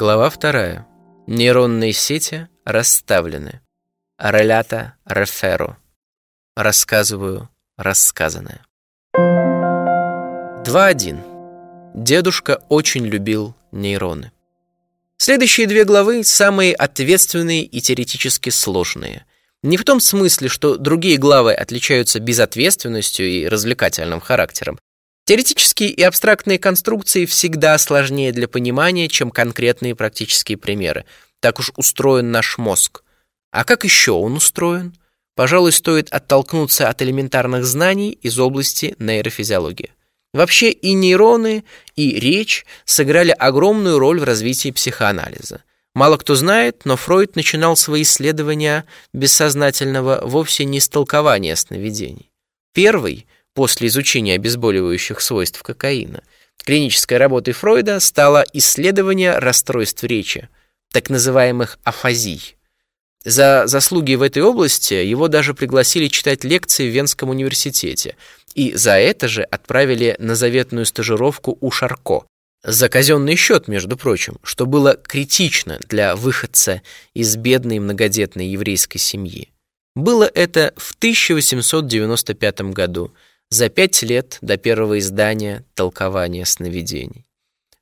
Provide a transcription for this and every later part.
Глава вторая. Нейронные сети расставлены. Релята реферу. Рассказываю рассказанное. 2.1. Дедушка очень любил нейроны. Следующие две главы самые ответственные и теоретически сложные. Не в том смысле, что другие главы отличаются безответственностью и развлекательным характером. Теоретические и абстрактные конструкции всегда сложнее для понимания, чем конкретные практические примеры. Так уж устроен наш мозг. А как еще он устроен? Пожалуй, стоит оттолкнуться от элементарных знаний из области нейрофизиологии. Вообще и нейроны, и речь сыграли огромную роль в развитии психоанализа. Мало кто знает, но Фройд начинал свои исследования бессознательного вовсе не с толкования сновидений. Первый, после изучения обезболивающих свойств кокаина, клинической работой Фройда стало исследование расстройств речи, так называемых афазий. За заслуги в этой области его даже пригласили читать лекции в Венском университете, и за это же отправили на заветную стажировку у Шарко, за казенный счет, между прочим, что было критично для выходца из бедной многодетной еврейской семьи. Было это в 1895 году, за пять лет до первого издания «Толкования сновидений».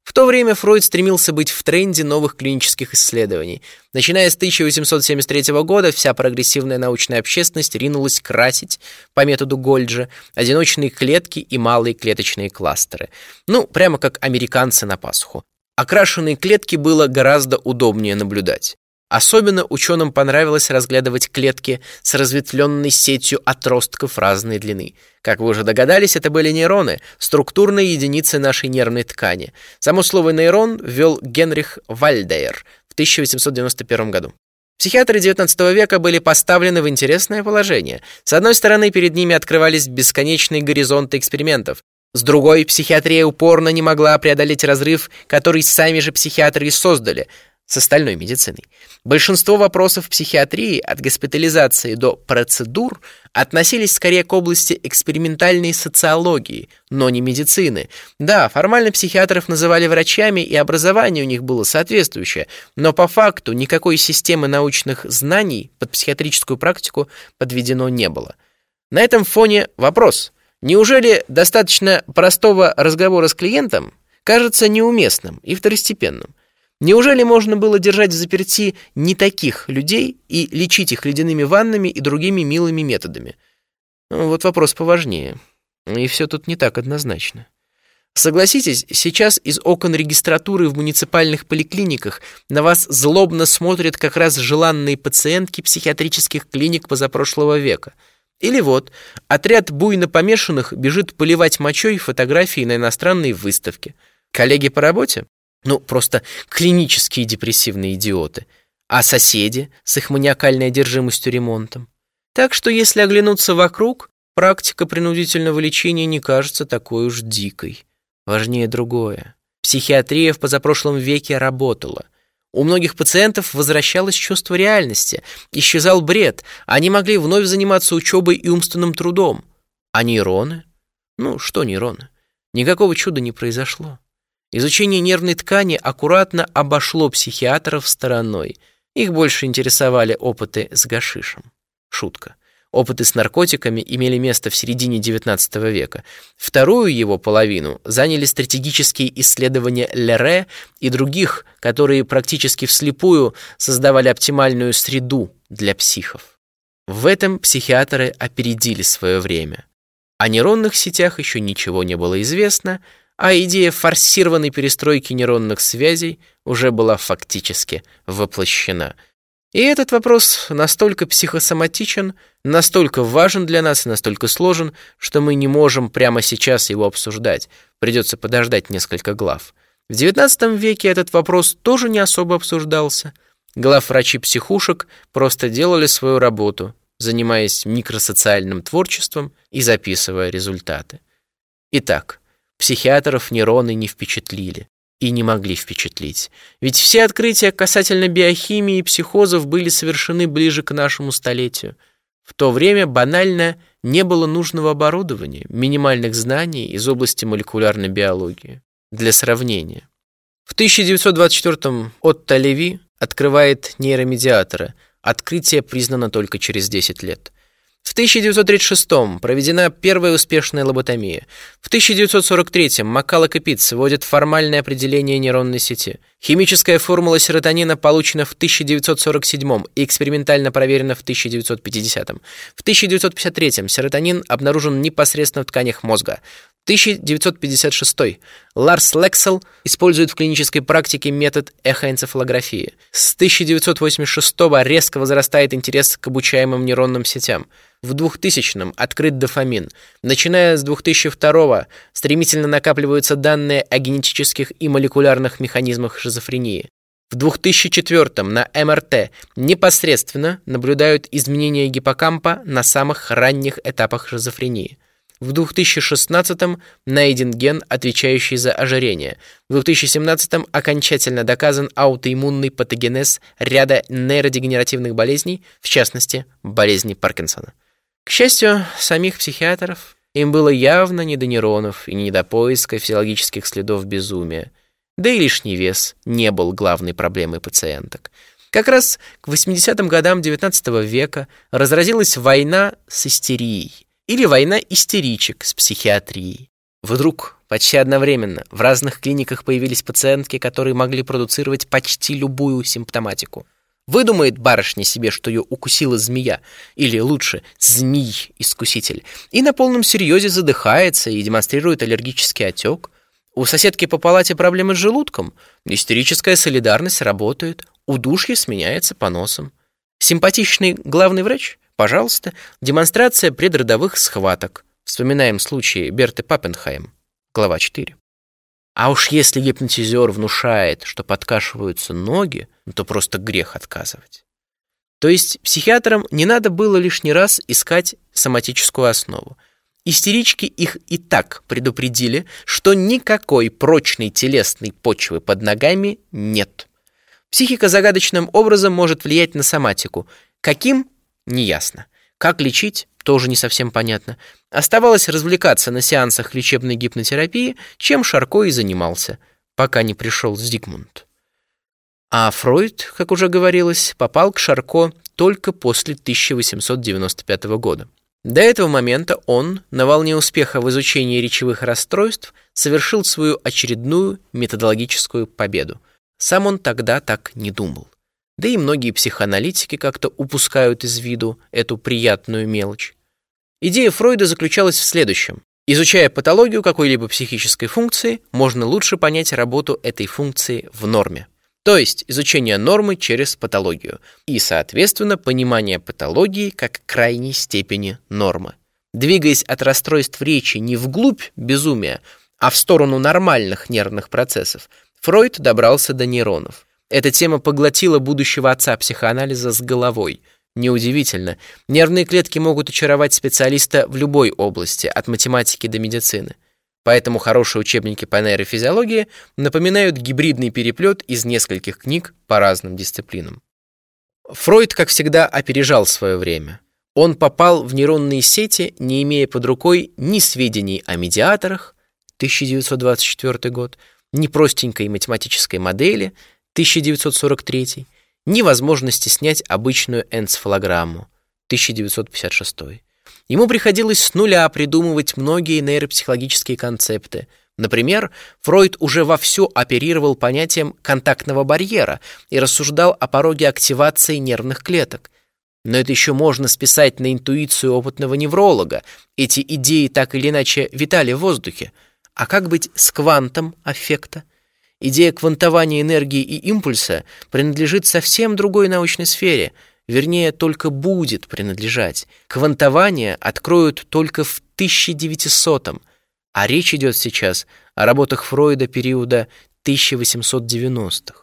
В то время Фройд стремился быть в тренде новых клинических исследований. Начиная с 1873 года вся прогрессивная научная общественность ринулась красить по методу Гольджа одиночные клетки и малые клеточные кластеры. Ну, прямо как американцы на Пасху. Окрашенные клетки было гораздо удобнее наблюдать. Особенно ученым понравилось разглядывать клетки с разветвленной сетью отростков разной длины. Как вы уже догадались, это были нейроны, структурные единицы нашей нервной ткани. Само слово «нейрон» ввел Генрих Вальдейер в 1891 году. Психиатры XIX века были поставлены в интересное положение. С одной стороны, перед ними открывались бесконечные горизонты экспериментов. С другой, психиатрия упорно не могла преодолеть разрыв, который сами же психиатры и создали – с остальной медициной. Большинство вопросов психиатрии, от госпитализации до процедур, относились скорее к области экспериментальной социологии, но не медицины. Да, формально психиатров называли врачами, и образование у них было соответствующее, но по факту никакой системы научных знаний под психиатрическую практику подведено не было. На этом фоне вопрос. Неужели достаточно простого разговора с клиентом кажется неуместным и второстепенным? Неужели можно было держать в заперти не таких людей и лечить их ледяными ваннами и другими милыми методами? Ну, вот вопрос поважнее. И все тут не так однозначно. Согласитесь, сейчас из окон регистратуры в муниципальных поликлиниках на вас злобно смотрят как раз желанные пациентки психиатрических клиник позапрошлого века. Или вот, отряд буйно помешанных бежит поливать мочой фотографии на иностранной выставке. Коллеги по работе? Ну, просто клинические депрессивные идиоты. А соседи с их маниакальной одержимостью ремонтом. Так что, если оглянуться вокруг, практика принудительного лечения не кажется такой уж дикой. Важнее другое. Психиатрия в позапрошлом веке работала. У многих пациентов возвращалось чувство реальности, исчезал бред, они могли вновь заниматься учебой и умственным трудом. А нейроны? Ну, что нейроны? Никакого чуда не произошло. Изучение нервной ткани аккуратно обошло психиатров стороной. Их больше интересовали опыты с гашишем. Шутка. Опыты с наркотиками имели место в середине XIX века. Вторую его половину заняли стратегические исследования Лере и других, которые практически вслепую создавали оптимальную среду для психов. В этом психиатры опередили свое время. О нейронных сетях еще ничего не было известно, а идея форсированной перестройки нейронных связей уже была фактически воплощена. И этот вопрос настолько психосоматичен, настолько важен для нас и настолько сложен, что мы не можем прямо сейчас его обсуждать. Придется подождать несколько глав. В XIX веке этот вопрос тоже не особо обсуждался. Главврачи психушек просто делали свою работу, занимаясь микросоциальным творчеством и записывая результаты. Итак, Психиатров нейроны не впечатлили и не могли впечатлить. Ведь все открытия касательно биохимии и психозов были совершены ближе к нашему столетию. В то время банально не было нужного оборудования, минимальных знаний из области молекулярной биологии. Для сравнения. В 1924 Отто Леви открывает нейромедиаторы. Открытие признано только через 10 лет. В 1936 проведена первая успешная лоботомия. В 1943 Маккалок и Питц вводят формальное определение нейронной сети. Химическая формула серотонина получена в 1947 и экспериментально проверена в 1950. В 1953 серотонин обнаружен непосредственно в тканях мозга. 1956. Ларс Лексель использует в клинической практике метод эхоэнцефалографии. С 1986 резко возрастает интерес к обучаемым нейронным сетям. В 2000-м открыт дофамин. Начиная с 2002 стремительно накапливаются данные о генетических и молекулярных механизмах шизофрении. В 2004 на МРТ непосредственно наблюдают изменения гиппокампа на самых ранних этапах шизофрении. В 2016 найден ген, отвечающий за ожирение. В 2017 окончательно доказан аутоиммунный патогенез ряда нейродегенеративных болезней, в частности, болезни Паркинсона. К счастью, самих психиатров им было явно не до нейронов и не до поиска физиологических следов безумия. Да и лишний вес не был главной проблемой пациенток. Как раз к 80-м годам XIX века разразилась война с истерией или война истеричек с психиатрией. Вдруг, почти одновременно, в разных клиниках появились пациентки, которые могли продуцировать почти любую симптоматику. Выдумает барышня себе, что ее укусила змея, или лучше, змей-искуситель, и на полном серьезе задыхается и демонстрирует аллергический отек. У соседки по палате проблемы с желудком, истерическая солидарность работает, удушье сменяется поносом. Симпатичный главный врач – Пожалуйста, демонстрация предродовых схваток. Вспоминаем случай Берты Паппенхайм, глава 4. А уж если гипнотизер внушает, что подкашиваются ноги, ну то просто грех отказывать. То есть психиатрам не надо было лишний раз искать соматическую основу. Истерички их и так предупредили, что никакой прочной телесной почвы под ногами нет. Психика загадочным образом может влиять на соматику. Каким Неясно. Как лечить, тоже не совсем понятно. Оставалось развлекаться на сеансах лечебной гипнотерапии, чем Шарко и занимался, пока не пришел Зигмунд. А Фройд, как уже говорилось, попал к Шарко только после 1895 года. До этого момента он, на волне успеха в изучении речевых расстройств, совершил свою очередную методологическую победу. Сам он тогда так не думал. Да и многие психоаналитики как-то упускают из виду эту приятную мелочь. Идея Фройда заключалась в следующем. Изучая патологию какой-либо психической функции, можно лучше понять работу этой функции в норме. То есть изучение нормы через патологию и, соответственно, понимание патологии как крайней степени нормы. Двигаясь от расстройств речи не вглубь безумия, а в сторону нормальных нервных процессов, Фройд добрался до нейронов. Эта тема поглотила будущего отца психоанализа с головой. Неудивительно, нервные клетки могут очаровать специалиста в любой области, от математики до медицины. Поэтому хорошие учебники по нейрофизиологии напоминают гибридный переплет из нескольких книг по разным дисциплинам. Фройд, как всегда, опережал свое время. Он попал в нейронные сети, не имея под рукой ни сведений о медиаторах, 1924 год, ни простенькой математической модели – 1943, ни возможности снять обычную энцефалограмму 1956. Ему приходилось с нуля придумывать многие нейропсихологические концепты. Например, Фройд уже вовсю оперировал понятием контактного барьера и рассуждал о пороге активации нервных клеток. Но это еще можно списать на интуицию опытного невролога. Эти идеи так или иначе витали в воздухе. А как быть с квантом аффекта? Идея квантования энергии и импульса принадлежит совсем другой научной сфере, вернее, только будет принадлежать. Квантование откроют только в 1900-м, а речь идет сейчас о работах Фройда периода 1890-х.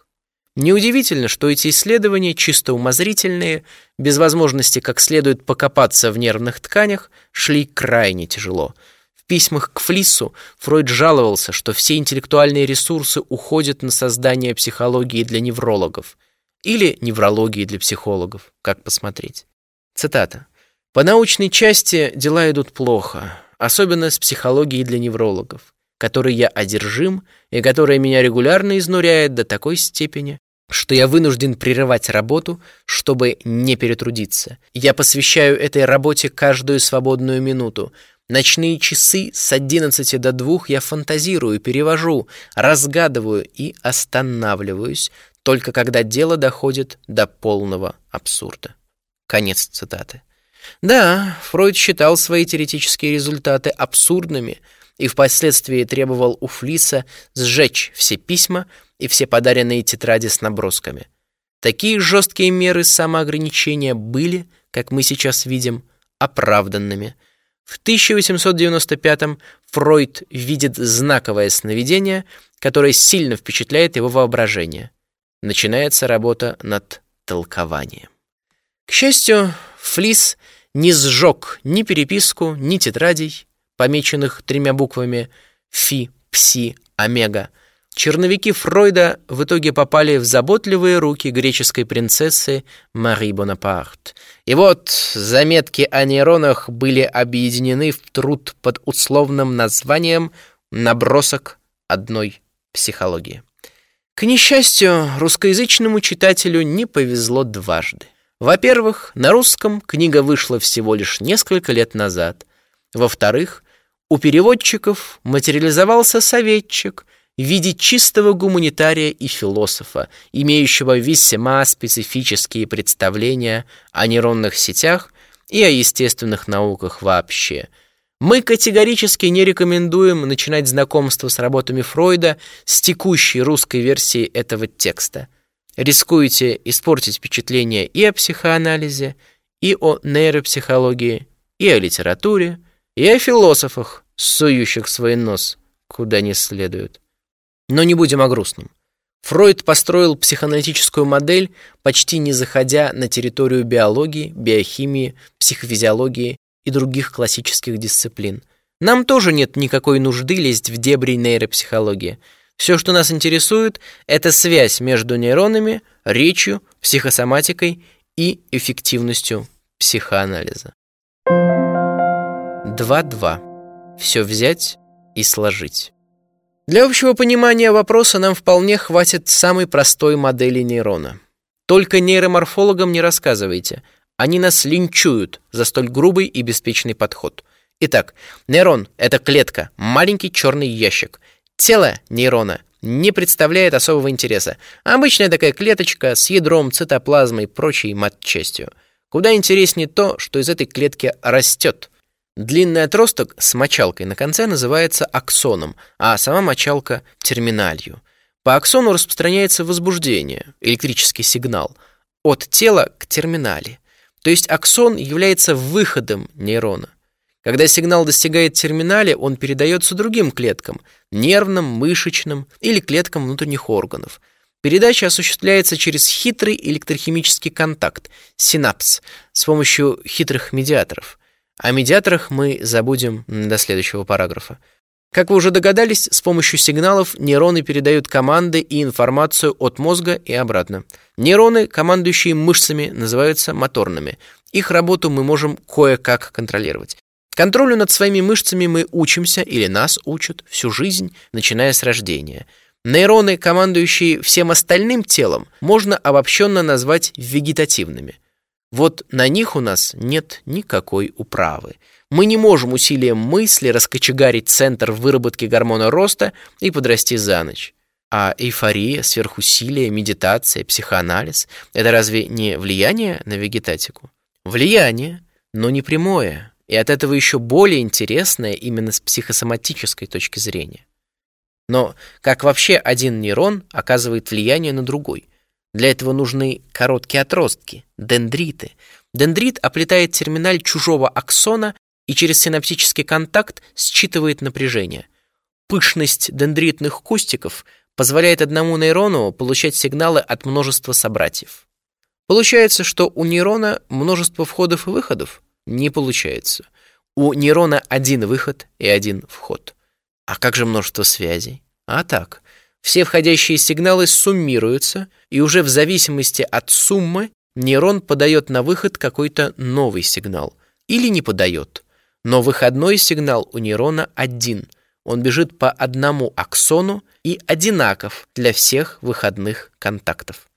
Неудивительно, что эти исследования, чисто умозрительные, без возможности как следует покопаться в нервных тканях, шли крайне тяжело – в письмах к Флиссу Фройд жаловался, что все интеллектуальные ресурсы уходят на создание психологии для неврологов или неврологии для психологов, как посмотреть. Цитата. «По научной части дела идут плохо, особенно с психологией для неврологов. которой я одержим и которая меня регулярно изнуряет до такой степени, что я вынужден прерывать работу, чтобы не перетрудиться. Я посвящаю этой работе каждую свободную минуту. Ночные часы с 11 до 2 я фантазирую, перевожу, разгадываю и останавливаюсь, только когда дело доходит до полного абсурда. Конец цитаты. Да, Фройд считал свои теоретические результаты абсурдными и впоследствии требовал у Флиса сжечь все письма и все подаренные тетради с набросками. Такие жесткие меры самоограничения были, как мы сейчас видим, оправданными. В 1895 Фройд видит знаковое сновидение, которое сильно впечатляет его воображение. Начинается работа над толкованием. К счастью, Флис не сжег ни переписку, ни тетрадей, помеченных тремя буквами «Фи», «Пси», «Омега». Черновики Фройда в итоге попали в заботливые руки греческой принцессы Мари Бонапарт. И вот заметки о нейронах были объединены в труд под условным названием «Набросок одной психологии». К несчастью, русскоязычному читателю не повезло дважды. Во-первых, на русском книга вышла всего лишь несколько лет назад. Во-вторых, у переводчиков материализовался советчик в виде чистого гуманитария и философа, имеющего весьма специфические представления о нейронных сетях и о естественных науках вообще. Мы категорически не рекомендуем начинать знакомство с работами Фройда с текущей русской версии этого текста – рискуете испортить впечатление и о психоанализе, и о нейропсихологии, и о литературе, и о философах, сующих свой нос куда не следует. Но не будем о грустном. Фройд построил психоаналитическую модель, почти не заходя на территорию биологии, биохимии, психофизиологии и других классических дисциплин. Нам тоже нет никакой нужды лезть в дебри нейропсихологии – все, что нас интересует, это связь между нейронами, речью, психосоматикой и эффективностью психоанализа. 2.2. Все взять и сложить. Для общего понимания вопроса нам вполне хватит самой простой модели нейрона. Только нейроморфологам не рассказывайте. Они нас линчуют за столь грубый и беспечный подход. Итак, нейрон — это клетка, маленький черный ящик — Тело нейрона не представляет особого интереса. Обычная такая клеточка с ядром, цитоплазмой и прочей матчастью. Куда интереснее то, что из этой клетки растет. Длинный отросток с мочалкой на конце называется аксоном, а сама мочалка – терминалью. По аксону распространяется возбуждение, электрический сигнал, от тела к терминале. То есть аксон является выходом нейрона. Когда сигнал достигает терминале, он передается другим клеткам – нервным, мышечным или клеткам внутренних органов. Передача осуществляется через хитрый электрохимический контакт – синапс с помощью хитрых медиаторов. О медиаторах мы забудем до следующего параграфа. Как вы уже догадались, с помощью сигналов нейроны передают команды и информацию от мозга и обратно. Нейроны, командующие мышцами, называются моторными. Их работу мы можем кое-как контролировать. Контролю над своими мышцами мы учимся или нас учат всю жизнь, начиная с рождения. Нейроны, командующие всем остальным телом, можно обобщенно назвать вегетативными. Вот на них у нас нет никакой управы. Мы не можем усилием мысли раскочегарить центр выработки гормона роста и подрасти за ночь. А эйфория, сверхусилие, медитация, психоанализ – это разве не влияние на вегетатику? Влияние, но не прямое, и от этого еще более интересное именно с психосоматической точки зрения. Но как вообще один нейрон оказывает влияние на другой? Для этого нужны короткие отростки, дендриты. Дендрит оплетает терминаль чужого аксона и через синаптический контакт считывает напряжение. Пышность дендритных кустиков позволяет одному нейрону получать сигналы от множества собратьев. Получается, что у нейрона множество входов и выходов, не получается. У нейрона один выход и один вход. А как же множество связей? А так, все входящие сигналы суммируются, и уже в зависимости от суммы нейрон подает на выход какой-то новый сигнал или не подает. Но выходной сигнал у нейрона один. Он бежит по одному аксону и одинаков для всех выходных контактов.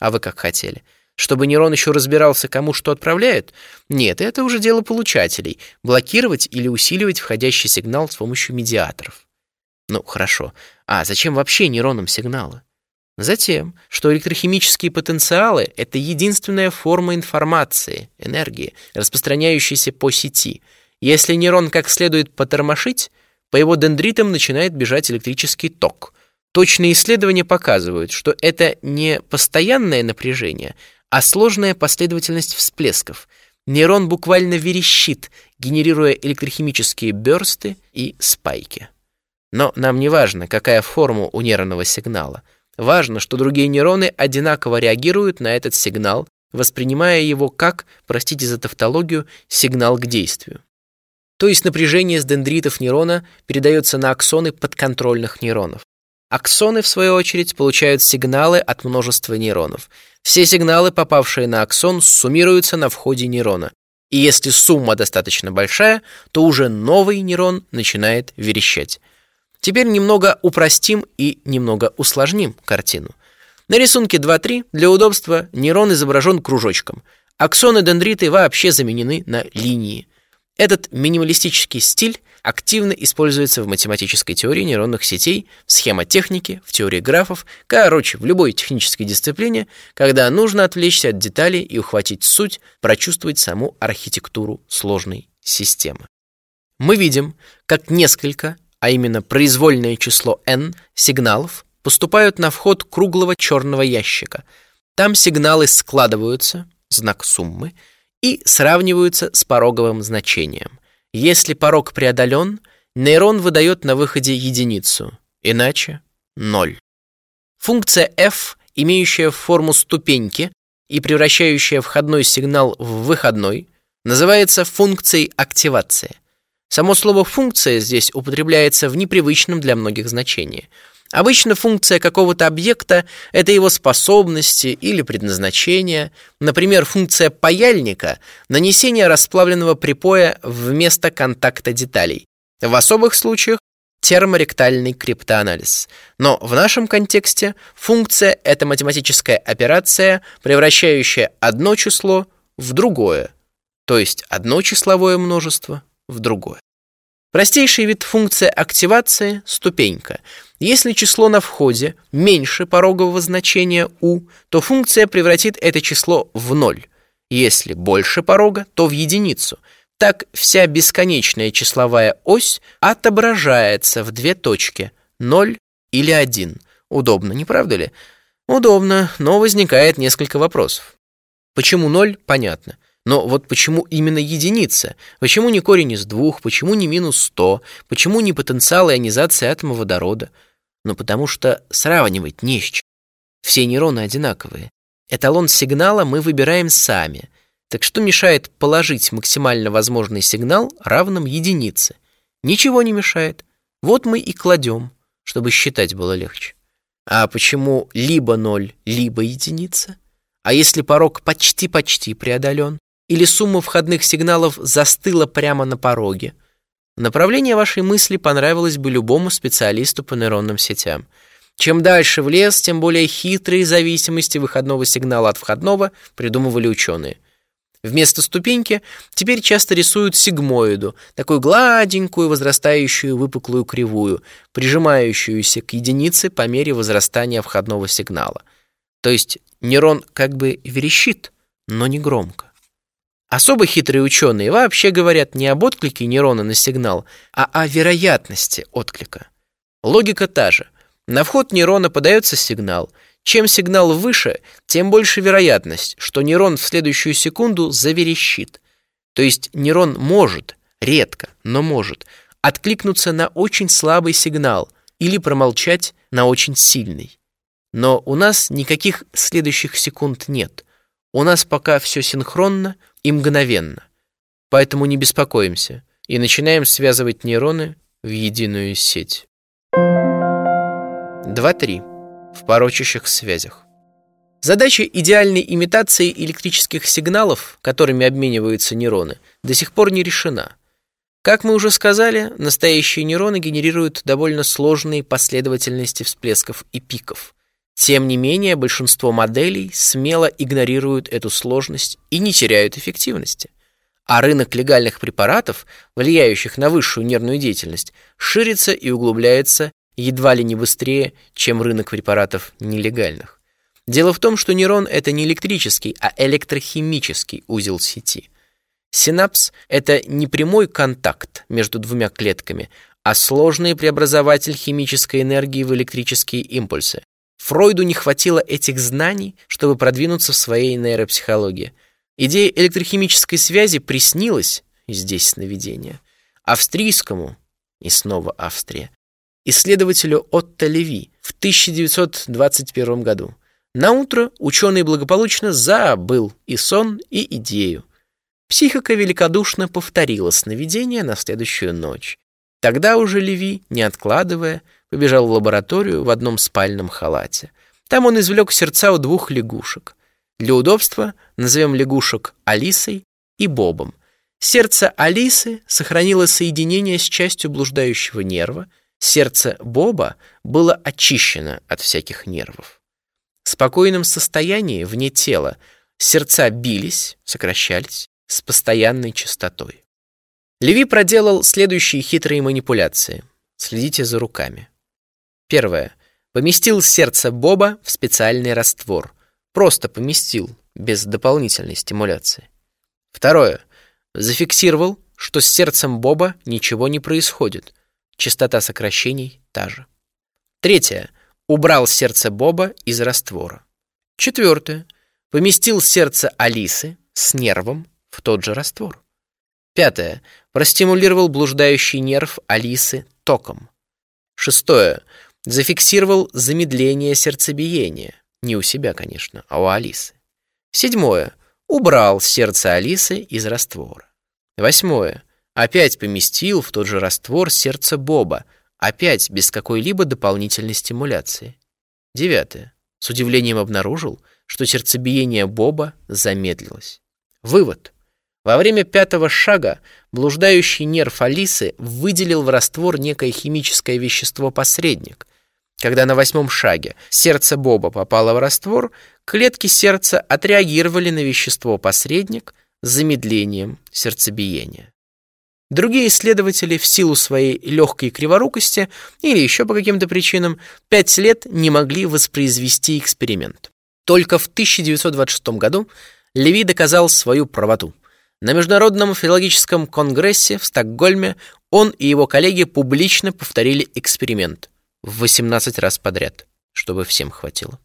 А вы как хотели? Чтобы нейрон еще разбирался, кому что отправляют? Нет, это уже дело получателей. Блокировать или усиливать входящий сигнал с помощью медиаторов. Ну, хорошо. А зачем вообще нейронам сигналы? Затем, что электрохимические потенциалы — это единственная форма информации, энергии, распространяющейся по сети. Если нейрон как следует потормошить, по его дендритам начинает бежать электрический ток. Точные исследования показывают, что это не постоянное напряжение, а сложная последовательность всплесков. Нейрон буквально верещит, генерируя электрохимические бёрсты и спайки. Но нам не важно, какая форма у нервного сигнала. Важно, что другие нейроны одинаково реагируют на этот сигнал, воспринимая его как, простите за тавтологию, сигнал к действию. То есть напряжение с дендритов нейрона передается на аксоны подконтрольных нейронов. Аксоны, в свою очередь, получают сигналы от множества нейронов. Все сигналы, попавшие на аксон, суммируются на входе нейрона. И если сумма достаточно большая, то уже новый нейрон начинает верещать. Теперь немного упростим и немного усложним картину. На рисунке 2.3 для удобства нейрон изображен кружочком. Аксоны дендриты вообще заменены на линии. Этот минималистический стиль активно используется в математической теории нейронных сетей, в схемотехнике, в теории графов, короче, в любой технической дисциплине, когда нужно отвлечься от деталей и ухватить суть, прочувствовать саму архитектуру сложной системы. Мы видим, как несколько, а именно произвольное число n сигналов поступают на вход круглого черного ящика. Там сигналы складываются, знак суммы, и сравниваются с пороговым значением. Если порог преодолен, нейрон выдает на выходе единицу, иначе — ноль. Функция f, имеющая форму ступеньки и превращающая входной сигнал в выходной, называется функцией активации. Само слово «функция» здесь употребляется в непривычном для многих значении — Обычно функция какого-то объекта – это его способности или предназначение. Например, функция паяльника – нанесение расплавленного припоя вместо контакта деталей. В особых случаях – терморектальный криптоанализ. Но в нашем контексте функция – это математическая операция, превращающая одно число в другое, то есть одно числовое множество в другое. Простейший вид функции активации – ступенька. Если число на входе меньше порогового значения u, то функция превратит это число в ноль. Если больше порога, то в единицу. Так вся бесконечная числовая ось отображается в две точки – 0 или 1. Удобно, не правда ли? Удобно, но возникает несколько вопросов. Почему 0? Понятно. Но вот почему именно единица? Почему не корень из двух? Почему не минус 100? Почему не потенциал ионизации атома водорода? Ну потому что сравнивать не с чем. Все нейроны одинаковые. Эталон сигнала мы выбираем сами. Так что мешает положить максимально возможный сигнал равным единице? Ничего не мешает. Вот мы и кладем, чтобы считать было легче. А почему либо ноль, либо единица? А если порог почти-почти преодолен? Или сумма входных сигналов застыла прямо на пороге. Направление вашей мысли понравилось бы любому специалисту по нейронным сетям. Чем дальше в лес, тем более хитрые зависимости выходного сигнала от входного придумывали ученые. Вместо ступеньки теперь часто рисуют сигмоиду, такую гладенькую, возрастающую выпуклую кривую, прижимающуюся к единице по мере возрастания входного сигнала. То есть нейрон как бы верещит, но не громко. Особо хитрые ученые вообще говорят не об отклике нейрона на сигнал, а о вероятности отклика. Логика та же. На вход нейрона подается сигнал. Чем сигнал выше, тем больше вероятность, что нейрон в следующую секунду заверещит. То есть нейрон может, редко, но может, откликнуться на очень слабый сигнал или промолчать на очень сильный. Но у нас никаких следующих секунд нет. У нас пока все синхронно, и мгновенно. Поэтому не беспокоимся и начинаем связывать нейроны в единую сеть. 2.3. В порочащих связях. Задача идеальной имитации электрических сигналов, которыми обмениваются нейроны, до сих пор не решена. Как мы уже сказали, настоящие нейроны генерируют довольно сложные последовательности всплесков и пиков. Тем не менее, большинство моделей смело игнорируют эту сложность и не теряют эффективности. А рынок легальных препаратов, влияющих на высшую нервную деятельность, ширится и углубляется едва ли не быстрее, чем рынок препаратов нелегальных. Дело в том, что нейрон это не электрический, а электрохимический узел сети. Синапс это не прямой контакт между двумя клетками, а сложный преобразователь химической энергии в электрические импульсы. Фройду не хватило этих знаний, чтобы продвинуться в своей нейропсихологии. Идея электрохимической связи приснилась, здесь сновидение, австрийскому, и снова Австрия, исследователю Отто Леви в 1921 году. На утро ученый благополучно забыл и сон, и идею. Психика великодушно повторила сновидение на следующую ночь. Тогда уже Леви, не откладывая, побежал в лабораторию в одном спальном халате. Там он извлек сердца у двух лягушек. Для удобства назовем лягушек Алисой и Бобом. Сердце Алисы сохранило соединение с частью блуждающего нерва, сердце Боба было очищено от всяких нервов. В спокойном состоянии, вне тела, сердца бились, сокращались с постоянной частотой. Леви проделал следующие хитрые манипуляции. Следите за руками. Первое. Поместил сердце Боба в специальный раствор. Просто поместил, без дополнительной стимуляции. Второе. Зафиксировал, что с сердцем Боба ничего не происходит. Частота сокращений та же. Третье. Убрал сердце Боба из раствора. Четвертое. Поместил сердце Алисы с нервом в тот же раствор. Пятое. Простимулировал блуждающий нерв Алисы током. Шестое. Зафиксировал замедление сердцебиения. Не у себя, конечно, а у Алисы. Седьмое. Убрал сердце Алисы из раствора. Восьмое. Опять поместил в тот же раствор сердце Боба, опять без какой-либо дополнительной стимуляции. Девятое. С удивлением обнаружил, что сердцебиение Боба замедлилось. Вывод. Во время пятого шага блуждающий нерв Алисы выделил в раствор некое химическое вещество-посредник. Когда на восьмом шаге сердце Боба попало в раствор, клетки сердца отреагировали на вещество-посредник с замедлением сердцебиения. Другие исследователи в силу своей легкой криворукости или еще по каким-то причинам пять лет не могли воспроизвести эксперимент. Только в 1926 году Леви доказал свою правоту. На Международном филологическом конгрессе в Стокгольме он и его коллеги публично повторили эксперимент в 18 раз подряд, чтобы всем хватило.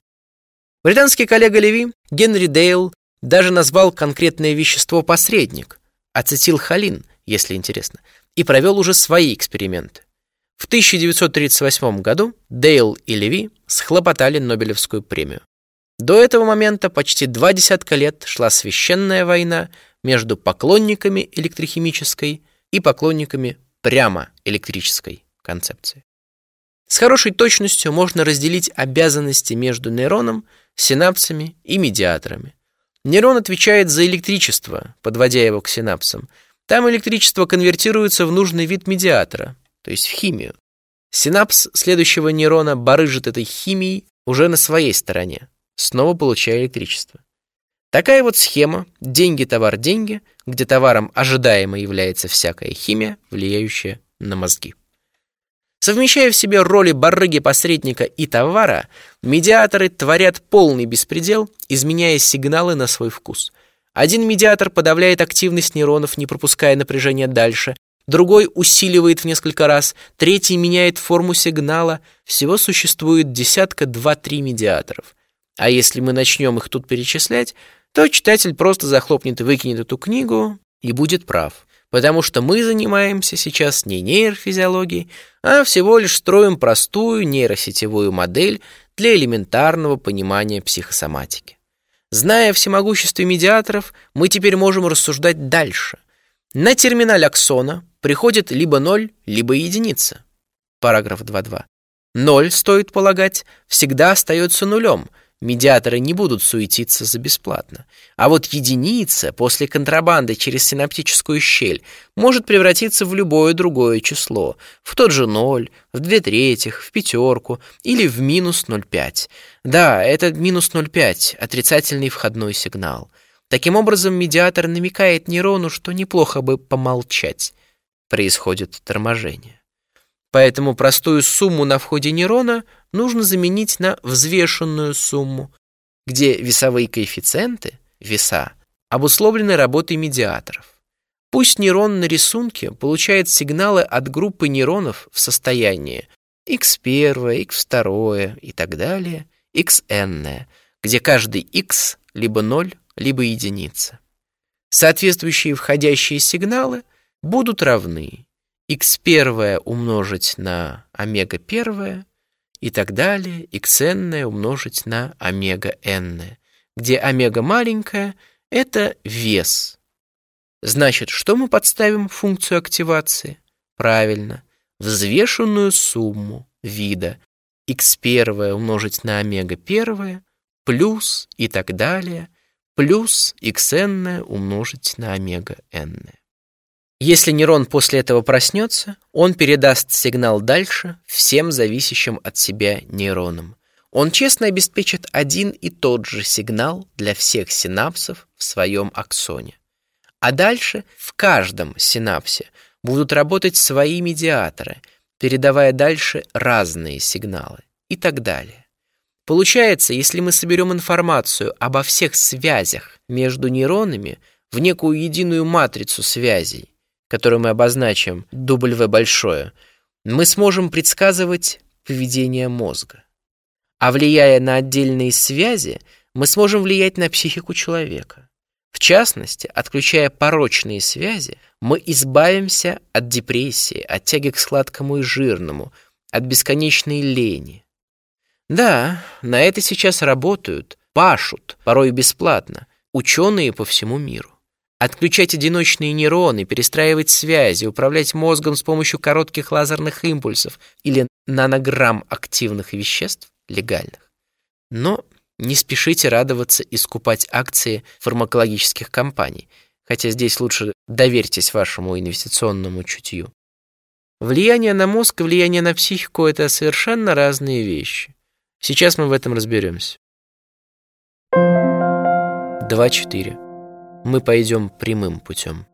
Британский коллега Леви, Генри Дейл, даже назвал конкретное вещество посредник ацетилхолин, если интересно, и провел уже свои эксперименты. В 1938 году Дейл и Леви схлопотали Нобелевскую премию. До этого момента почти два десятка лет шла священная война между поклонниками электрохимической и поклонниками прямо электрической концепции. С хорошей точностью можно разделить обязанности между нейроном, синапсами и медиаторами. Нейрон отвечает за электричество, подводя его к синапсам. Там электричество конвертируется в нужный вид медиатора, то есть в химию. Синапс следующего нейрона барыжит этой химией уже на своей стороне, снова получая электричество. Такая вот схема «деньги, товар, деньги», где товаром ожидаемо является всякая химия, влияющая на мозги. Совмещая в себе роли барыги-посредника и товара, медиаторы творят полный беспредел, изменяя сигналы на свой вкус. Один медиатор подавляет активность нейронов, не пропуская напряжение дальше, другой усиливает в несколько раз, третий меняет форму сигнала. Всего существует десятка два-три медиаторов. А если мы начнем их тут перечислять, то читатель просто захлопнет и выкинет эту книгу и будет прав. Потому что мы занимаемся сейчас не нейрофизиологией, а всего лишь строим простую нейросетевую модель для элементарного понимания психосоматики. Зная о всемогуществе медиаторов, мы теперь можем рассуждать дальше. На терминаль аксона приходит либо ноль, либо единица. Параграф 2.2. Ноль, стоит полагать, всегда остается нулем – медиаторы не будут суетиться за бесплатно. А вот единица после контрабанды через синаптическую щель может превратиться в любое другое число, в тот же ноль, в две третьих, в пятерку или в минус 0,5. Да, это минус 0,5, отрицательный входной сигнал. Таким образом, медиатор намекает нейрону, что неплохо бы помолчать. Происходит торможение. Поэтому простую сумму на входе нейрона нужно заменить на взвешенную сумму, где весовые коэффициенты, веса, обусловлены работой медиаторов. Пусть нейрон на рисунке получает сигналы от группы нейронов в состоянии x1, x2 и так далее, xn, где каждый x либо 0, либо единица. Соответствующие входящие сигналы будут равны x1 умножить на омега-1 и так далее, xn умножить на омега-n, где омега маленькая — это вес. Значит, что мы подставим в функцию активации? Правильно, взвешенную сумму вида x1 умножить на омега-1 плюс и так далее, плюс xn умножить на омега-n. Если нейрон после этого проснется, он передаст сигнал дальше всем зависящим от себя нейронам. Он честно обеспечит один и тот же сигнал для всех синапсов в своем аксоне. А дальше в каждом синапсе будут работать свои медиаторы, передавая дальше разные сигналы и так далее. Получается, если мы соберем информацию обо всех связях между нейронами в некую единую матрицу связей, которую мы обозначим W большое, мы сможем предсказывать поведение мозга. А влияя на отдельные связи, мы сможем влиять на психику человека. В частности, отключая порочные связи, мы избавимся от депрессии, от тяги к сладкому и жирному, от бесконечной лени. Да, на это сейчас работают, пашут, порой бесплатно, ученые по всему миру. Отключать одиночные нейроны, перестраивать связи, управлять мозгом с помощью коротких лазерных импульсов или нанограмм активных веществ легальных. Но не спешите радоваться и скупать акции фармакологических компаний, хотя здесь лучше доверьтесь вашему инвестиционному чутью. Влияние на мозг и влияние на психику – это совершенно разные вещи. Сейчас мы в этом разберемся. 2.4 мы пойдем прямым путем.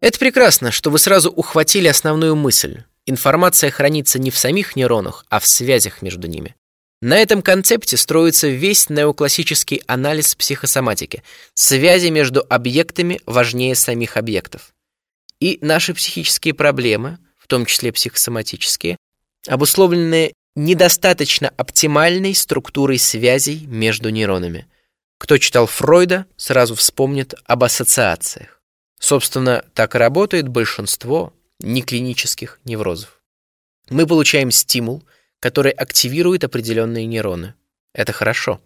Это прекрасно, что вы сразу ухватили основную мысль. Информация хранится не в самих нейронах, а в связях между ними. На этом концепте строится весь неоклассический анализ психосоматики. Связи между объектами важнее самих объектов. И наши психические проблемы, в том числе психосоматические, обусловлены недостаточно оптимальной структурой связей между нейронами. Кто читал Фройда, сразу вспомнит об ассоциациях. Собственно, так и работает большинство неклинических неврозов. Мы получаем стимул, который активирует определенные нейроны. Это хорошо.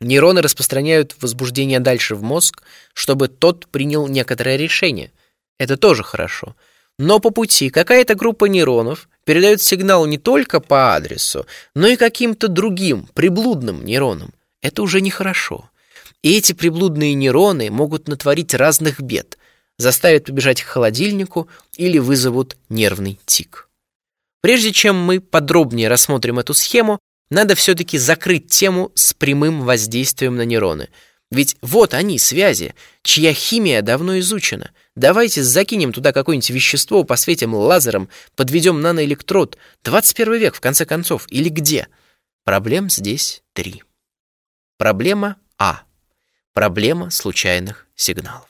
Нейроны распространяют возбуждение дальше в мозг, чтобы тот принял некоторое решение. Это тоже хорошо. Но по пути какая-то группа нейронов передает сигнал не только по адресу, но и каким-то другим, приблудным нейронам. Это уже нехорошо. И эти приблудные нейроны могут натворить разных бед, заставят побежать к холодильнику или вызовут нервный тик. Прежде чем мы подробнее рассмотрим эту схему, надо все-таки закрыть тему с прямым воздействием на нейроны. Ведь вот они, связи, чья химия давно изучена. Давайте закинем туда какое-нибудь вещество, посветим лазером, подведем наноэлектрод. 21 век, в конце концов, или где? Проблем здесь три. Проблема А. Проблема случайных сигналов.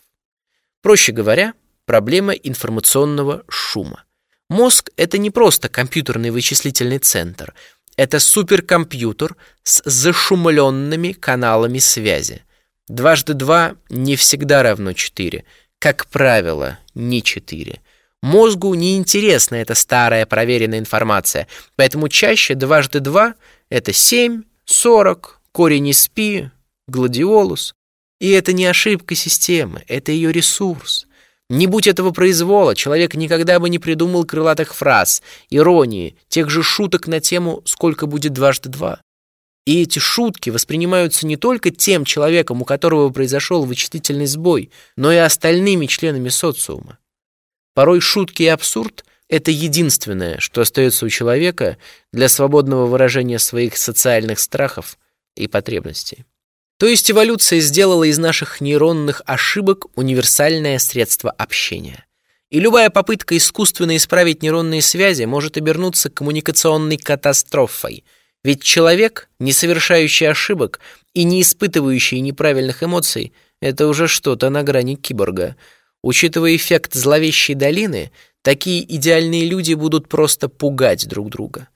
Проще говоря, проблема информационного шума. Мозг — это не просто компьютерный вычислительный центр. Это суперкомпьютер с зашумленными каналами связи. Дважды два не всегда равно четыре. Как правило, не четыре. Мозгу неинтересна эта старая проверенная информация, поэтому чаще дважды два — это семь, сорок, корень из пи, гладиолус. И это не ошибка системы, это ее ресурс. Не будь этого произвола, человек никогда бы не придумал крылатых фраз, иронии, тех же шуток на тему «сколько будет дважды два». И эти шутки воспринимаются не только тем человеком, у которого произошел вычислительный сбой, но и остальными членами социума. Порой шутки и абсурд – это единственное, что остается у человека для свободного выражения своих социальных страхов и потребностей. То есть эволюция сделала из наших нейронных ошибок универсальное средство общения. И любая попытка искусственно исправить нейронные связи может обернуться коммуникационной катастрофой. Ведь человек, не совершающий ошибок и не испытывающий неправильных эмоций, это уже что-то на грани киборга. Учитывая эффект зловещей долины, такие идеальные люди будут просто пугать друг друга.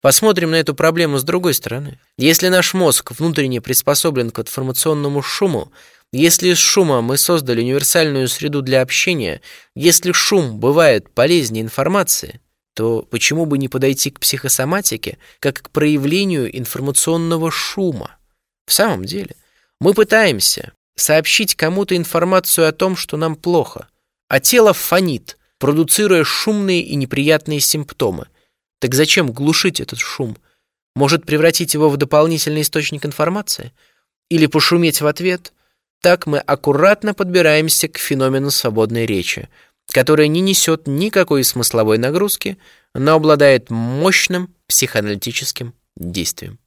Посмотрим на эту проблему с другой стороны. Если наш мозг внутренне приспособлен к информационному шуму, если из шума мы создали универсальную среду для общения, если шум бывает полезнее информации, то почему бы не подойти к психосоматике как к проявлению информационного шума? В самом деле, мы пытаемся сообщить кому-то информацию о том, что нам плохо, а тело фонит, продуцируя шумные и неприятные симптомы. Так зачем глушить этот шум? Может превратить его в дополнительный источник информации? Или пошуметь в ответ – так мы аккуратно подбираемся к феномену свободной речи, которая не несет никакой смысловой нагрузки, но обладает мощным психоаналитическим действием.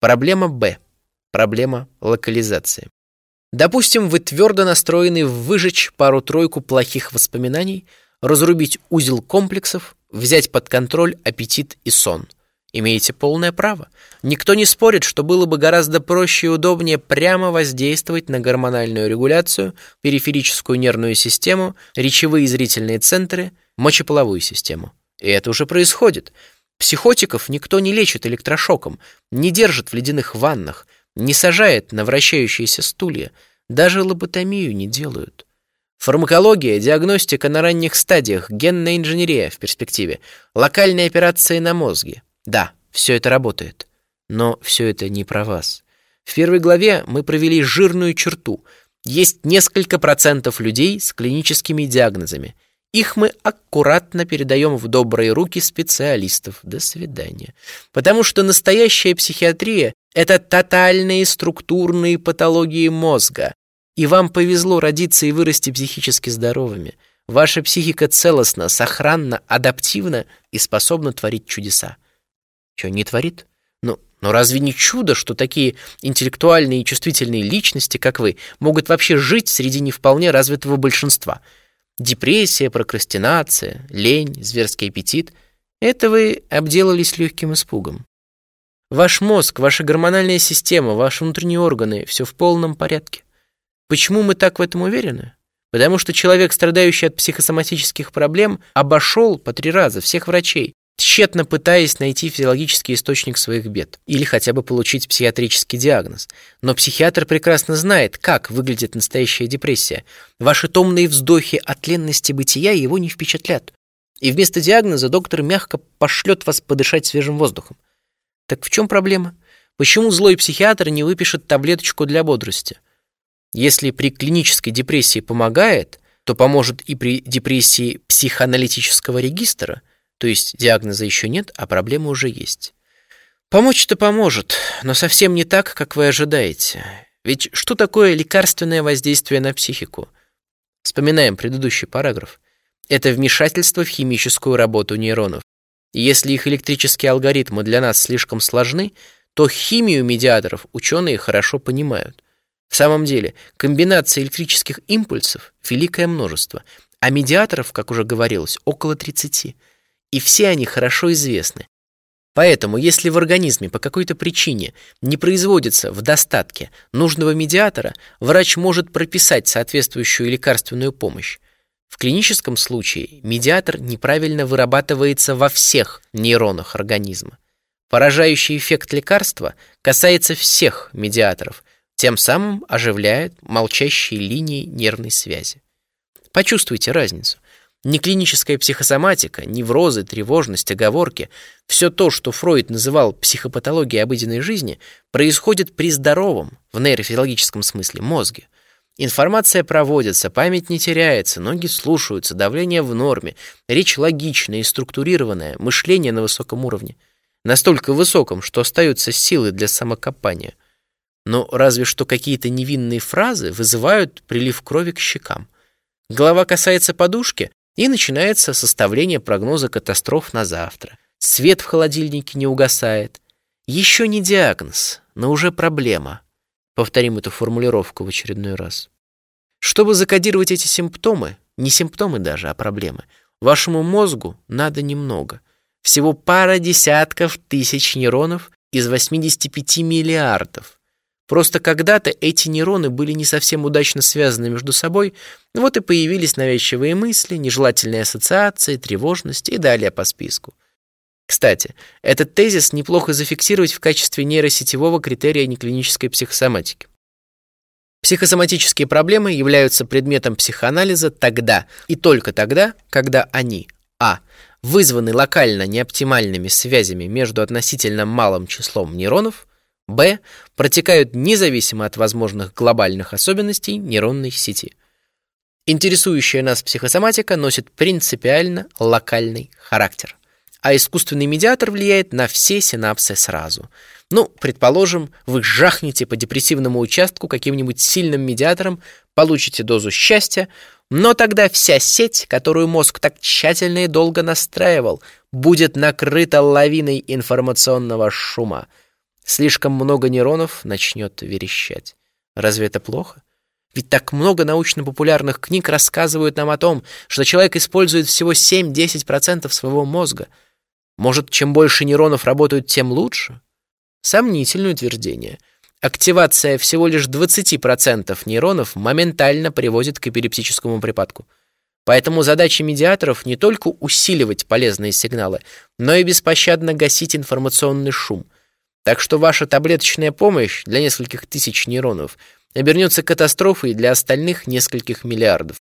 Проблема Б. Проблема локализации. Допустим, вы твердо настроены выжечь пару-тройку плохих воспоминаний, разрубить узел комплексов, взять под контроль аппетит и сон – Имеете полное право. Никто не спорит, что было бы гораздо проще и удобнее прямо воздействовать на гормональную регуляцию, периферическую нервную систему, речевые и зрительные центры, мочеполовую систему. И это уже происходит. Психотиков никто не лечит электрошоком, не держит в ледяных ваннах, не сажает на вращающиеся стулья, даже лоботомию не делают. Фармакология, диагностика на ранних стадиях, генная инженерия в перспективе, локальные операции на мозге – да, все это работает. Но все это не про вас. В первой главе мы провели жирную черту. Есть несколько процентов людей с клиническими диагнозами. Их мы аккуратно передаем в добрые руки специалистов. До свидания. Потому что настоящая психиатрия – это тотальные структурные патологии мозга. И вам повезло родиться и вырасти психически здоровыми. Ваша психика целостна, сохранна, адаптивна и способна творить чудеса. Что, не творит? Ну, но разве не чудо, что такие интеллектуальные и чувствительные личности, как вы, могут вообще жить среди не вполне развитого большинства? Депрессия, прокрастинация, лень, зверский аппетит — это вы обделались легким испугом. Ваш мозг, ваша гормональная система, ваши внутренние органы — все в полном порядке. Почему мы так в этом уверены? Потому что человек, страдающий от психосоматических проблем, обошел по три раза всех врачей, тщетно пытаясь найти физиологический источник своих бед или хотя бы получить психиатрический диагноз. Но психиатр прекрасно знает, как выглядит настоящая депрессия. Ваши томные вздохи о тленности бытия его не впечатлят. И вместо диагноза доктор мягко пошлет вас подышать свежим воздухом. Так в чем проблема? Почему злой психиатр не выпишет таблеточку для бодрости? Если при клинической депрессии помогает, то поможет и при депрессии психоаналитического регистра – то есть диагноза еще нет, а проблема уже есть. Помочь-то поможет, но совсем не так, как вы ожидаете. Ведь что такое лекарственное воздействие на психику? Вспоминаем предыдущий параграф. Это вмешательство в химическую работу нейронов. И если их электрические алгоритмы для нас слишком сложны, то химию медиаторов ученые хорошо понимают. В самом деле, комбинация электрических импульсов – великое множество, а медиаторов, как уже говорилось, около 30 и все они хорошо известны. Поэтому, если в организме по какой-то причине не производится в достатке нужного медиатора, врач может прописать соответствующую лекарственную помощь. В клиническом случае медиатор неправильно вырабатывается во всех нейронах организма. Поражающий эффект лекарства касается всех медиаторов, тем самым оживляет молчащие линии нервной связи. Почувствуйте разницу. Ни клиническая психосоматика, неврозы, тревожность, оговорки – все то, что Фройд называл психопатологией обыденной жизни, происходит при здоровом, в нейрофизиологическом смысле, мозге. Информация проводится, память не теряется, ноги слушаются, давление в норме, речь логичная и структурированная, мышление на высоком уровне. настолько высоком, что остаются силы для самокопания. Но разве что какие-то невинные фразы вызывают прилив крови к щекам. Голова касается подушки, и начинается составление прогноза катастроф на завтра. Свет в холодильнике не угасает. Еще не диагноз, но уже проблема. Повторим эту формулировку в очередной раз. Чтобы закодировать эти симптомы, не симптомы даже, а проблемы, вашему мозгу надо немного. Всего пара десятков тысяч нейронов из 85 миллиардов. Просто когда-то эти нейроны были не совсем удачно связаны между собой, вот и появились навязчивые мысли, нежелательные ассоциации, тревожность и далее по списку. Кстати, этот тезис неплохо зафиксировать в качестве нейросетевого критерия неклинической психосоматики. Психосоматические проблемы являются предметом психоанализа тогда и только тогда, когда они а. вызваны локально неоптимальными связями между относительно малым числом нейронов, б. протекают независимо от возможных глобальных особенностей нейронной сети. Интересующая нас психосоматика носит принципиально локальный характер а искусственный медиатор влияет на все синапсы сразу. Ну, предположим, вы жахнете по депрессивному участку каким-нибудь сильным медиатором, получите дозу счастья, но тогда вся сеть, которую мозг так тщательно и долго настраивал, будет накрыта лавиной информационного шума. Слишком много нейронов начнет верещать. Разве это плохо? Ведь так много научно-популярных книг рассказывают нам о том, что человек использует всего 7-10% своего мозга – может, чем больше нейронов работают, тем лучше? Сомнительное утверждение. Активация всего лишь 20% нейронов моментально приводит к эпилептическому припадку. Поэтому задача медиаторов не только усиливать полезные сигналы, но и беспощадно гасить информационный шум. Так что ваша таблеточная помощь для нескольких тысяч нейронов обернется катастрофой для остальных нескольких миллиардов.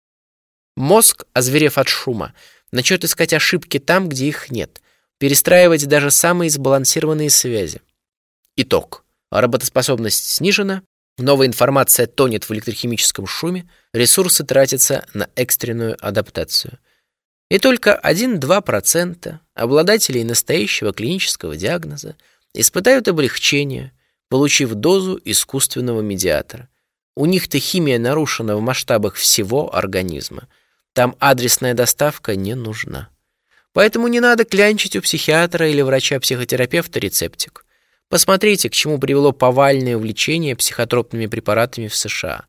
Мозг, озверев от шума, начнет искать ошибки там, где их нет – перестраивать даже самые сбалансированные связи. Итог. Работоспособность снижена, новая информация тонет в электрохимическом шуме, ресурсы тратятся на экстренную адаптацию. И только 1-2% обладателей настоящего клинического диагноза испытают облегчение, получив дозу искусственного медиатора. У них-то химия нарушена в масштабах всего организма. Там адресная доставка не нужна. Поэтому не надо клянчить у психиатра или врача-психотерапевта рецептик. Посмотрите, к чему привело повальное увлечение психотропными препаратами в США.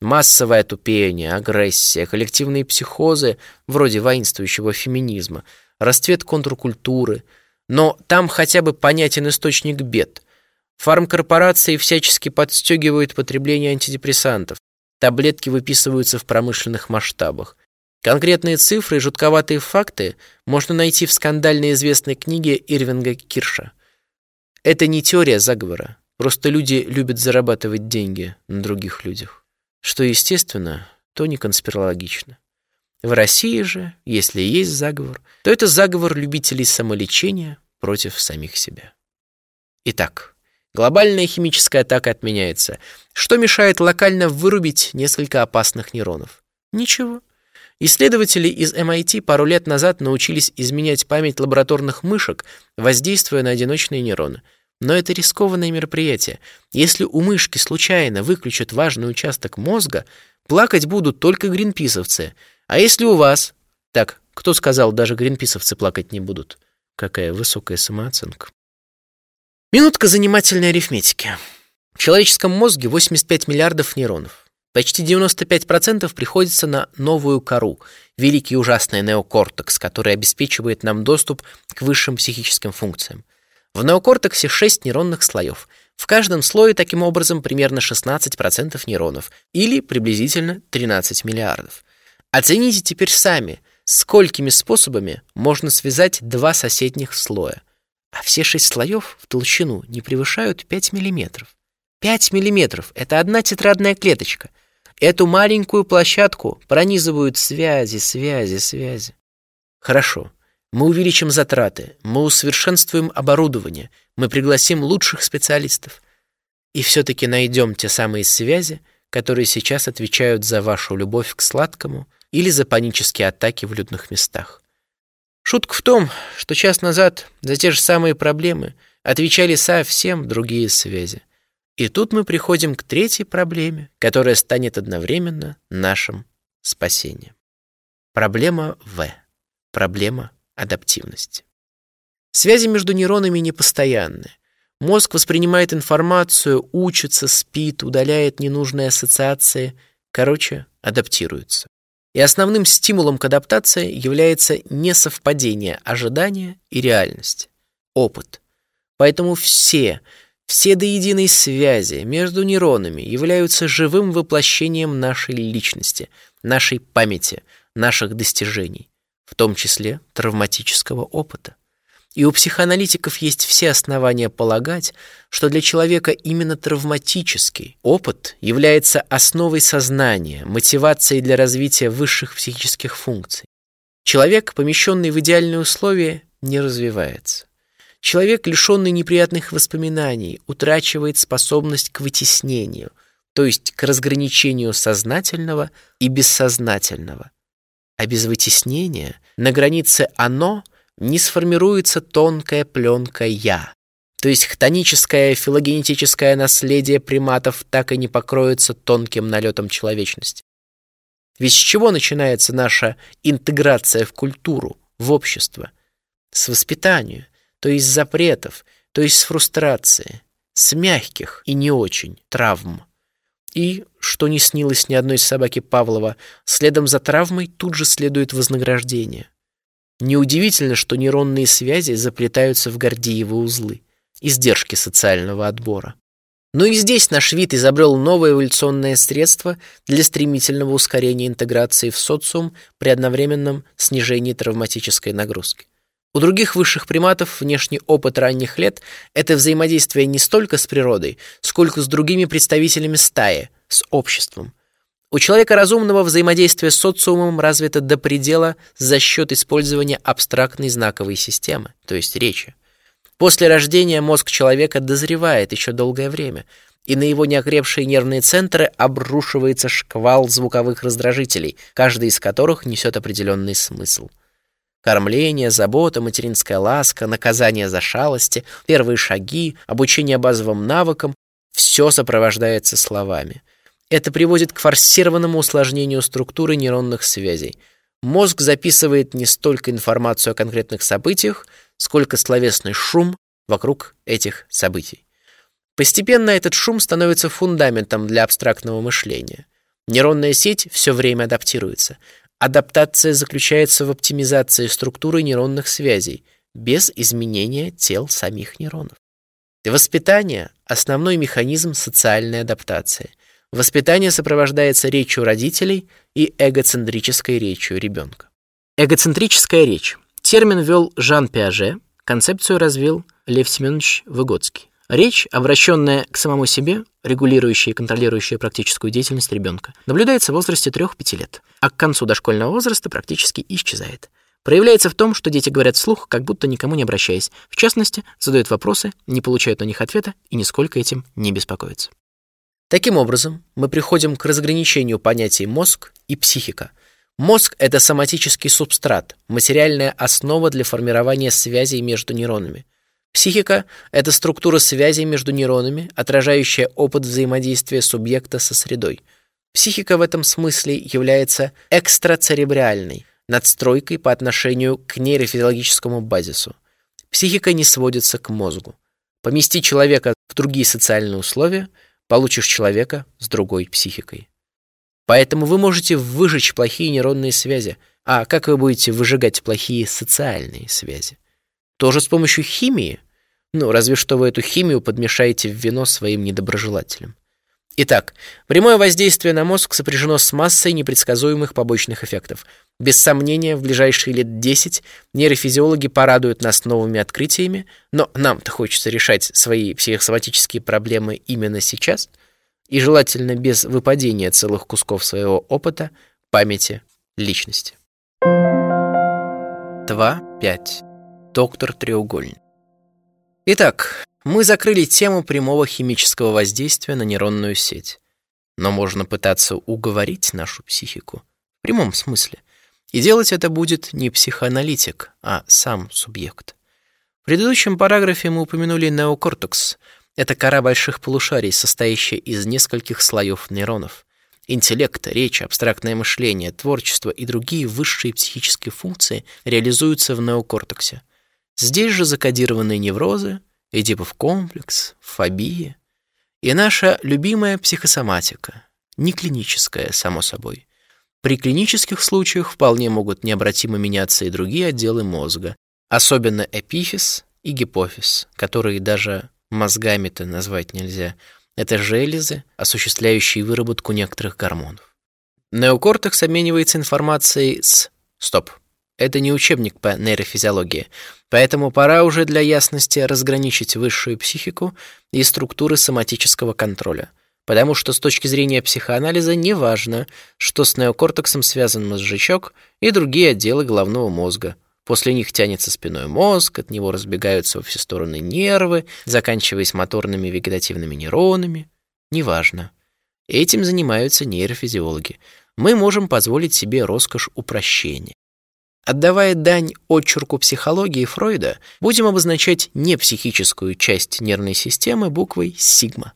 Массовое тупение, агрессия, коллективные психозы, вроде воинствующего феминизма, расцвет контркультуры. Но там хотя бы понятен источник бед. Фармкорпорации всячески подстегивают потребление антидепрессантов. Таблетки выписываются в промышленных масштабах. Конкретные цифры и жутковатые факты можно найти в скандально известной книге Ирвинга Кирша. Это не теория заговора, просто люди любят зарабатывать деньги на других людях. Что естественно, то не конспирологично. В России же, если есть заговор, то это заговор любителей самолечения против самих себя. Итак, глобальная химическая атака отменяется. Что мешает локально вырубить несколько опасных нейронов? Ничего. Исследователи из MIT пару лет назад научились изменять память лабораторных мышек, воздействуя на одиночные нейроны. Но это рискованное мероприятие. Если у мышки случайно выключат важный участок мозга, плакать будут только гринписовцы. А если у вас... Так, кто сказал, даже гринписовцы плакать не будут? Какая высокая самооценка. Минутка занимательной арифметики. В человеческом мозге 85 миллиардов нейронов. Почти 95% приходится на новую кору, великий ужасный неокортекс, который обеспечивает нам доступ к высшим психическим функциям. В неокортексе 6 нейронных слоев. В каждом слое таким образом примерно 16% нейронов, или приблизительно 13 миллиардов. Оцените теперь сами, сколькими способами можно связать два соседних слоя. А все шесть слоев в толщину не превышают 5 миллиметров. 5 миллиметров – это одна тетрадная клеточка. Эту маленькую площадку пронизывают связи, связи, связи. Хорошо. Мы увеличим затраты, мы усовершенствуем оборудование, мы пригласим лучших специалистов. И все-таки найдем те самые связи, которые сейчас отвечают за вашу любовь к сладкому или за панические атаки в людных местах. Шутка в том, что час назад за те же самые проблемы отвечали совсем другие связи. И тут мы приходим к третьей проблеме, которая станет одновременно нашим спасением. Проблема В. Проблема адаптивности. Связи между нейронами непостоянны. Мозг воспринимает информацию, учится, спит, удаляет ненужные ассоциации, короче, адаптируется. И основным стимулом к адаптации является несовпадение ожидания и реальности, опыт. Поэтому все, все до единой связи между нейронами являются живым воплощением нашей личности, нашей памяти, наших достижений, в том числе травматического опыта. И у психоаналитиков есть все основания полагать, что для человека именно травматический опыт является основой сознания, мотивацией для развития высших психических функций. Человек, помещенный в идеальные условия, не развивается. Человек, лишенный неприятных воспоминаний, утрачивает способность к вытеснению, то есть к разграничению сознательного и бессознательного. А без вытеснения на границе «оно» – не сформируется тонкая пленка «я». То есть хтоническое филогенетическое наследие приматов так и не покроется тонким налетом человечности. Ведь с чего начинается наша интеграция в культуру, в общество? С воспитания, то есть с запретов, то есть с фрустрации, с мягких и не очень травм. И, что не снилось ни одной собаке Павлова, следом за травмой тут же следует вознаграждение – Неудивительно, что нейронные связи заплетаются в Гордиевы узлы, издержки социального отбора. Но и здесь наш вид изобрел новое эволюционное средство для стремительного ускорения интеграции в социум при одновременном снижении травматической нагрузки. У других высших приматов внешний опыт ранних лет – это взаимодействие не столько с природой, сколько с другими представителями стаи, с обществом. У человека разумного взаимодействие с социумом развито до предела за счет использования абстрактной знаковой системы, то есть речи. После рождения мозг человека дозревает еще долгое время, и на его неокрепшие нервные центры обрушивается шквал звуковых раздражителей, каждый из которых несет определенный смысл. Кормление, забота, материнская ласка, наказание за шалости, первые шаги, обучение базовым навыкам – все сопровождается словами – это приводит к форсированному усложнению структуры нейронных связей. Мозг записывает не столько информацию о конкретных событиях, сколько словесный шум вокруг этих событий. Постепенно этот шум становится фундаментом для абстрактного мышления. Нейронная сеть все время адаптируется. Адаптация заключается в оптимизации структуры нейронных связей без изменения тел самих нейронов. Воспитание – основной механизм социальной адаптации. Воспитание сопровождается речью родителей и эгоцентрической речью ребенка. Эгоцентрическая речь. Термин ввел Жан Пиаже, концепцию развил Лев Семенович Выгодский. Речь, обращенная к самому себе, регулирующая и контролирующая практическую деятельность ребенка, наблюдается в возрасте 3-5 лет, а к концу дошкольного возраста практически исчезает. Проявляется в том, что дети говорят вслух, как будто никому не обращаясь. В частности, задают вопросы, не получают на них ответа и нисколько этим не беспокоятся. Таким образом, мы приходим к разграничению понятий мозг и психика. Мозг — это соматический субстрат, материальная основа для формирования связей между нейронами. Психика — это структура связей между нейронами, отражающая опыт взаимодействия субъекта со средой. Психика в этом смысле является экстрацеребральной, надстройкой по отношению к нейрофизиологическому базису. Психика не сводится к мозгу. Помести человека в другие социальные условия — получишь человека с другой психикой. Поэтому вы можете выжечь плохие нейронные связи, а как вы будете выжигать плохие социальные связи? Тоже с помощью химии? Ну, разве что вы эту химию подмешаете в вино своим недоброжелателям. Итак, прямое воздействие на мозг сопряжено с массой непредсказуемых побочных эффектов. Без сомнения, в ближайшие лет 10 нейрофизиологи порадуют нас новыми открытиями, но нам-то хочется решать свои психосоматические проблемы именно сейчас и желательно без выпадения целых кусков своего опыта, памяти, личности. 2.5. Доктор Треугольник. Итак, мы закрыли тему прямого химического воздействия на нейронную сеть. Но можно пытаться уговорить нашу психику в прямом смысле. И делать это будет не психоаналитик, а сам субъект. В предыдущем параграфе мы упомянули неокортекс. Это кора больших полушарий, состоящая из нескольких слоев нейронов. Интеллект, речь, абстрактное мышление, творчество и другие высшие психические функции реализуются в неокортексе. Здесь же закодированы неврозы, Эдипов комплекс, фобия и наша любимая психосоматика, не клиническая, само собой. При клинических случаях вполне могут необратимо меняться и другие отделы мозга, особенно эпифиз и гипофиз, которые даже мозгами-то назвать нельзя. Это железы, осуществляющие выработку некоторых гормонов. Неокортекс обменивается информацией с... Стоп. Это не учебник по нейрофизиологии, поэтому пора уже для ясности разграничить высшую психику и структуры соматического контроля. Потому что с точки зрения психоанализа не важно, что с неокортексом связан мозжечок и другие отделы головного мозга. После них тянется спиной мозг, от него разбегаются во все стороны нервы, заканчиваясь моторными вегетативными нейронами. Неважно. Этим занимаются нейрофизиологи. Мы можем позволить себе роскошь упрощения. Отдавая дань отчурку психологии Фройда, будем обозначать не психическую часть нервной системы буквой сигма.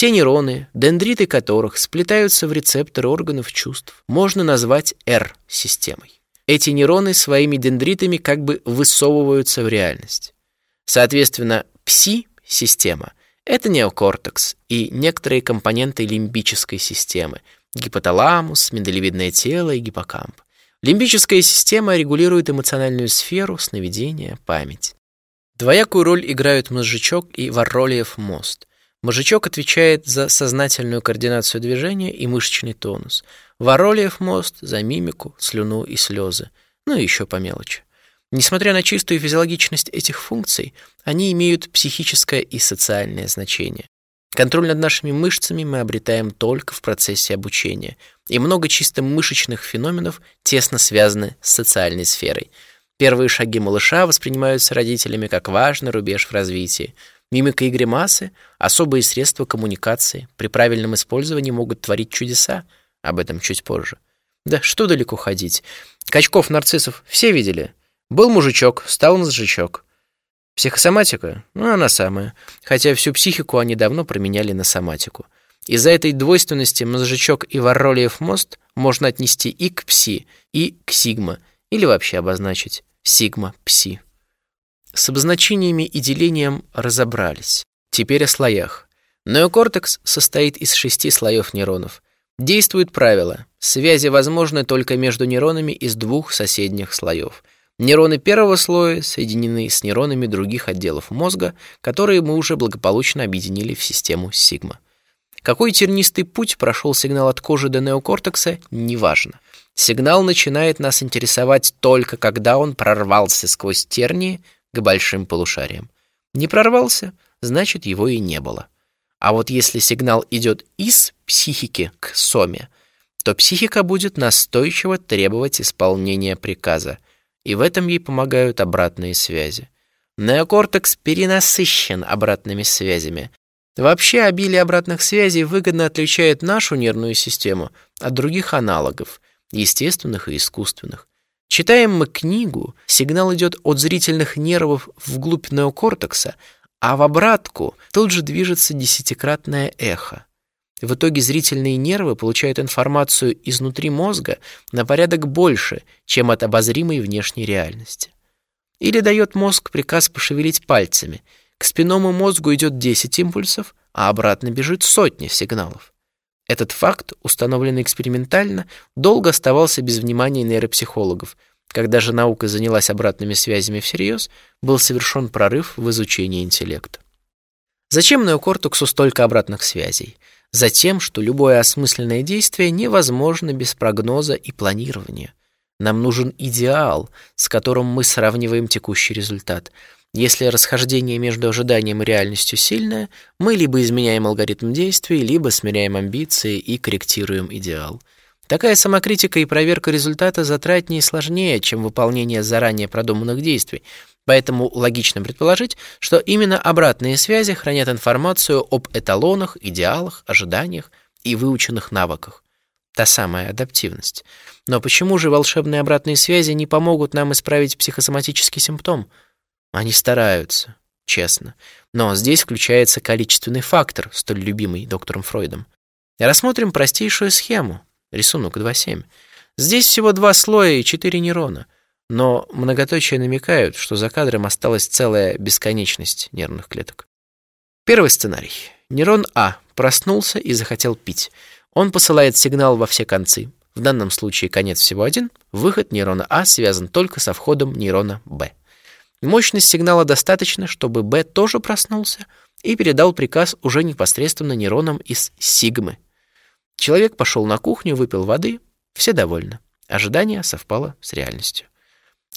Те нейроны, дендриты которых сплетаются в рецепторы органов чувств, можно назвать R-системой. Эти нейроны своими дендритами как бы высовываются в реальность. Соответственно, пси-система — это неокортекс и некоторые компоненты лимбической системы — гипоталамус, миндалевидное тело и гиппокамп. Лимбическая система регулирует эмоциональную сферу, сновидения, память. Двоякую роль играют мозжечок и Варролиев мост. Мозжечок отвечает за сознательную координацию движения и мышечный тонус. Варролиев мост за мимику, слюну и слезы. Ну и еще по мелочи. Несмотря на чистую физиологичность этих функций, они имеют психическое и социальное значение. Контроль над нашими мышцами мы обретаем только в процессе обучения, и много чисто мышечных феноменов тесно связаны с социальной сферой. Первые шаги малыша воспринимаются родителями как важный рубеж в развитии. Мимика и гримасы — особые средства коммуникации, при правильном использовании могут творить чудеса, об этом чуть позже. Да что далеко ходить. Качков-нарциссов все видели? Был мужичок, стал мозжечок. Психосоматика? Ну, она самая. Хотя всю психику они давно променяли на соматику. Из-за этой двойственности мозжечок и Варролиев мост можно отнести и к пси, и к сигма, или вообще обозначить сигма-пси. С обозначениями и делением разобрались. Теперь о слоях. Неокортекс состоит из шести слоев нейронов. Действует правило. Связи возможны только между нейронами из двух соседних слоев. Нейроны первого слоя соединены с нейронами других отделов мозга, которые мы уже благополучно объединили в систему сигма. Какой тернистый путь прошел сигнал от кожи до неокортекса, неважно. Сигнал начинает нас интересовать только когда он прорвался сквозь тернии к большим полушариям. Не прорвался, значит его и не было. А вот если сигнал идет из психики к соме, то психика будет настойчиво требовать исполнения приказа – и в этом ей помогают обратные связи. Неокортекс перенасыщен обратными связями. Вообще обилие обратных связей выгодно отличает нашу нервную систему от других аналогов, естественных и искусственных. Читаем мы книгу, сигнал идет от зрительных нервов вглубь неокортекса, а в обратку тут же движется десятикратное эхо. В итоге зрительные нервы получают информацию изнутри мозга на порядок больше, чем от обозримой внешней реальности. Или дает мозг приказ пошевелить пальцами. К спинному мозгу идет 10 импульсов, а обратно бежит сотни сигналов. Этот факт, установленный экспериментально, долго оставался без внимания нейропсихологов. Когда же наука занялась обратными связями всерьез, был совершен прорыв в изучении интеллекта. Зачем неокортексу столько обратных связей? Затем, что любое осмысленное действие невозможно без прогноза и планирования. Нам нужен идеал, с которым мы сравниваем текущий результат. Если расхождение между ожиданием и реальностью сильное, мы либо изменяем алгоритм действий, либо смиряем амбиции и корректируем идеал. Такая самокритика и проверка результата затратнее и сложнее, чем выполнение заранее продуманных действий, Поэтому логично предположить, что именно обратные связи хранят информацию об эталонах, идеалах, ожиданиях и выученных навыках. та самая адаптивность. Но почему же волшебные обратные связи не помогут нам исправить психосоматический симптом? Они стараются, честно. Но здесь включается количественный фактор, столь любимый доктором Фройдом. Рассмотрим простейшую схему. Рисунок 2.7. Здесь всего два слоя и четыре нейрона. Но многоточия намекают, что за кадром осталась целая бесконечность нервных клеток. Первый сценарий. Нейрон А проснулся и захотел пить. Он посылает сигнал во все концы. В данном случае конец всего один. Выход нейрона А связан только со входом нейрона Б. Мощность сигнала достаточно, чтобы Б тоже проснулся и передал приказ уже непосредственно нейронам из сигмы. Человек пошел на кухню, выпил воды, все довольны. Ожидание совпало с реальностью.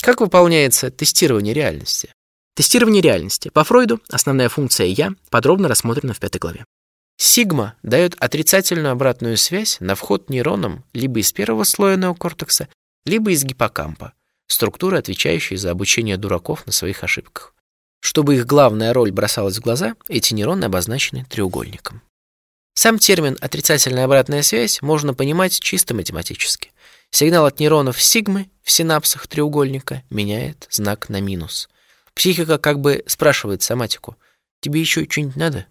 Как выполняется тестирование реальности? Тестирование реальности. По Фройду основная функция «я» подробно рассмотрена в пятой главе. Сигма дает отрицательную обратную связь на вход нейронам либо из первого слоя неокортекса, либо из гиппокампа, структуры, отвечающей за обучение дураков на своих ошибках. Чтобы их главная роль бросалась в глаза, эти нейроны обозначены треугольником. Сам термин «отрицательная обратная связь» можно понимать чисто математически. Сигнал от нейронов сигмы в синапсах треугольника меняет знак на минус. Психика как бы спрашивает соматику «Тебе еще что-нибудь надо?»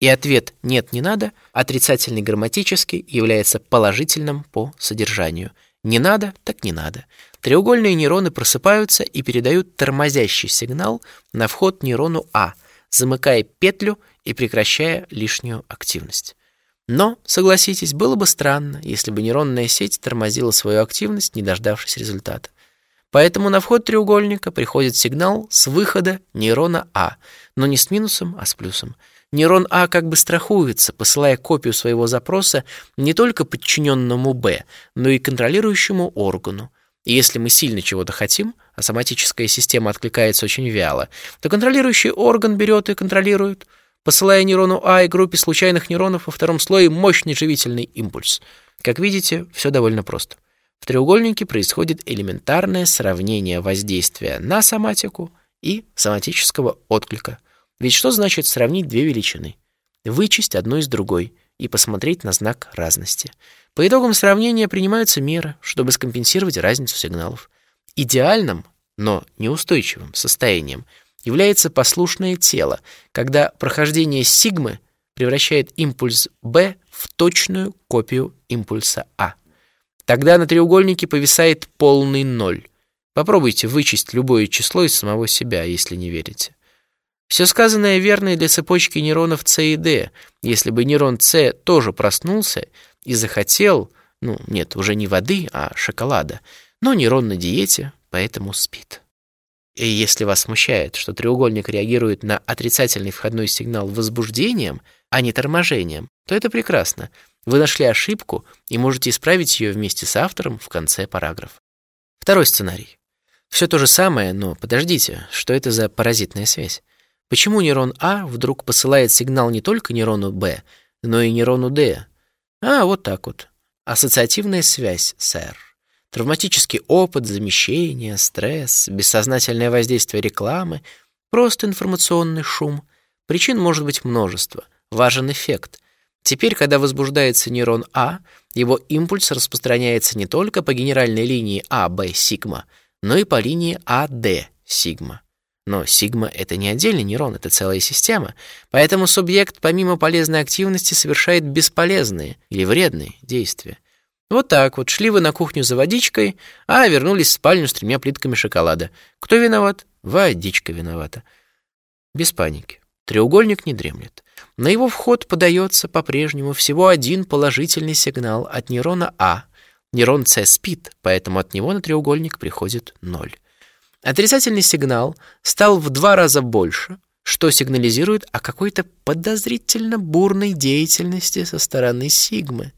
И ответ «нет, не надо» отрицательный грамматически является положительным по содержанию. Не надо, так не надо. Треугольные нейроны просыпаются и передают тормозящий сигнал на вход нейрону А, замыкая петлю и прекращая лишнюю активность. Но, согласитесь, было бы странно, если бы нейронная сеть тормозила свою активность, не дождавшись результата. Поэтому на вход треугольника приходит сигнал с выхода нейрона А, но не с минусом, а с плюсом. Нейрон А как бы страхуется, посылая копию своего запроса не только подчиненному Б, но и контролирующему органу. И если мы сильно чего-то хотим, а соматическая система откликается очень вяло, то контролирующий орган берет и контролирует – посылая нейрону А и группе случайных нейронов во втором слое мощный живительный импульс. Как видите, все довольно просто. В треугольнике происходит элементарное сравнение воздействия на соматику и соматического отклика. Ведь что значит сравнить две величины? Вычесть одну из другой и посмотреть на знак разности. По итогам сравнения принимаются меры, чтобы скомпенсировать разницу сигналов. Идеальным, но неустойчивым состоянием – является послушное тело, когда прохождение сигмы превращает импульс B в точную копию импульса А. Тогда на треугольнике повисает полный ноль. Попробуйте вычесть любое число из самого себя, если не верите. Все сказанное верно и для цепочки нейронов С и Д. Если бы нейрон С тоже проснулся и захотел, ну, нет, уже не воды, а шоколада, но нейрон на диете, поэтому спит. И если вас смущает, что треугольник реагирует на отрицательный входной сигнал возбуждением, а не торможением, то это прекрасно. Вы нашли ошибку и можете исправить ее вместе с автором в конце параграфа. Второй сценарий. Все то же самое, но подождите, что это за паразитная связь? Почему нейрон А вдруг посылает сигнал не только нейрону Б, но и нейрону Д? А, вот так вот. Ассоциативная связь, сэр. Травматический опыт, замещение, стресс, бессознательное воздействие рекламы, просто информационный шум. Причин может быть множество. Важен эффект. Теперь, когда возбуждается нейрон А, его импульс распространяется не только по генеральной линии АБ сигма, но и по линии АД сигма. Но сигма — это не отдельный нейрон, это целая система, поэтому субъект помимо полезной активности совершает бесполезные или вредные действия. Вот так вот, шли вы на кухню за водичкой, а вернулись в спальню с тремя плитками шоколада. Кто виноват? Водичка виновата. Без паники. Треугольник не дремлет. На его вход подается по-прежнему всего один положительный сигнал от нейрона А. Нейрон С спит, поэтому от него на треугольник приходит ноль. Отрицательный сигнал стал в два раза больше, что сигнализирует о какой-то подозрительно бурной деятельности со стороны сигмы.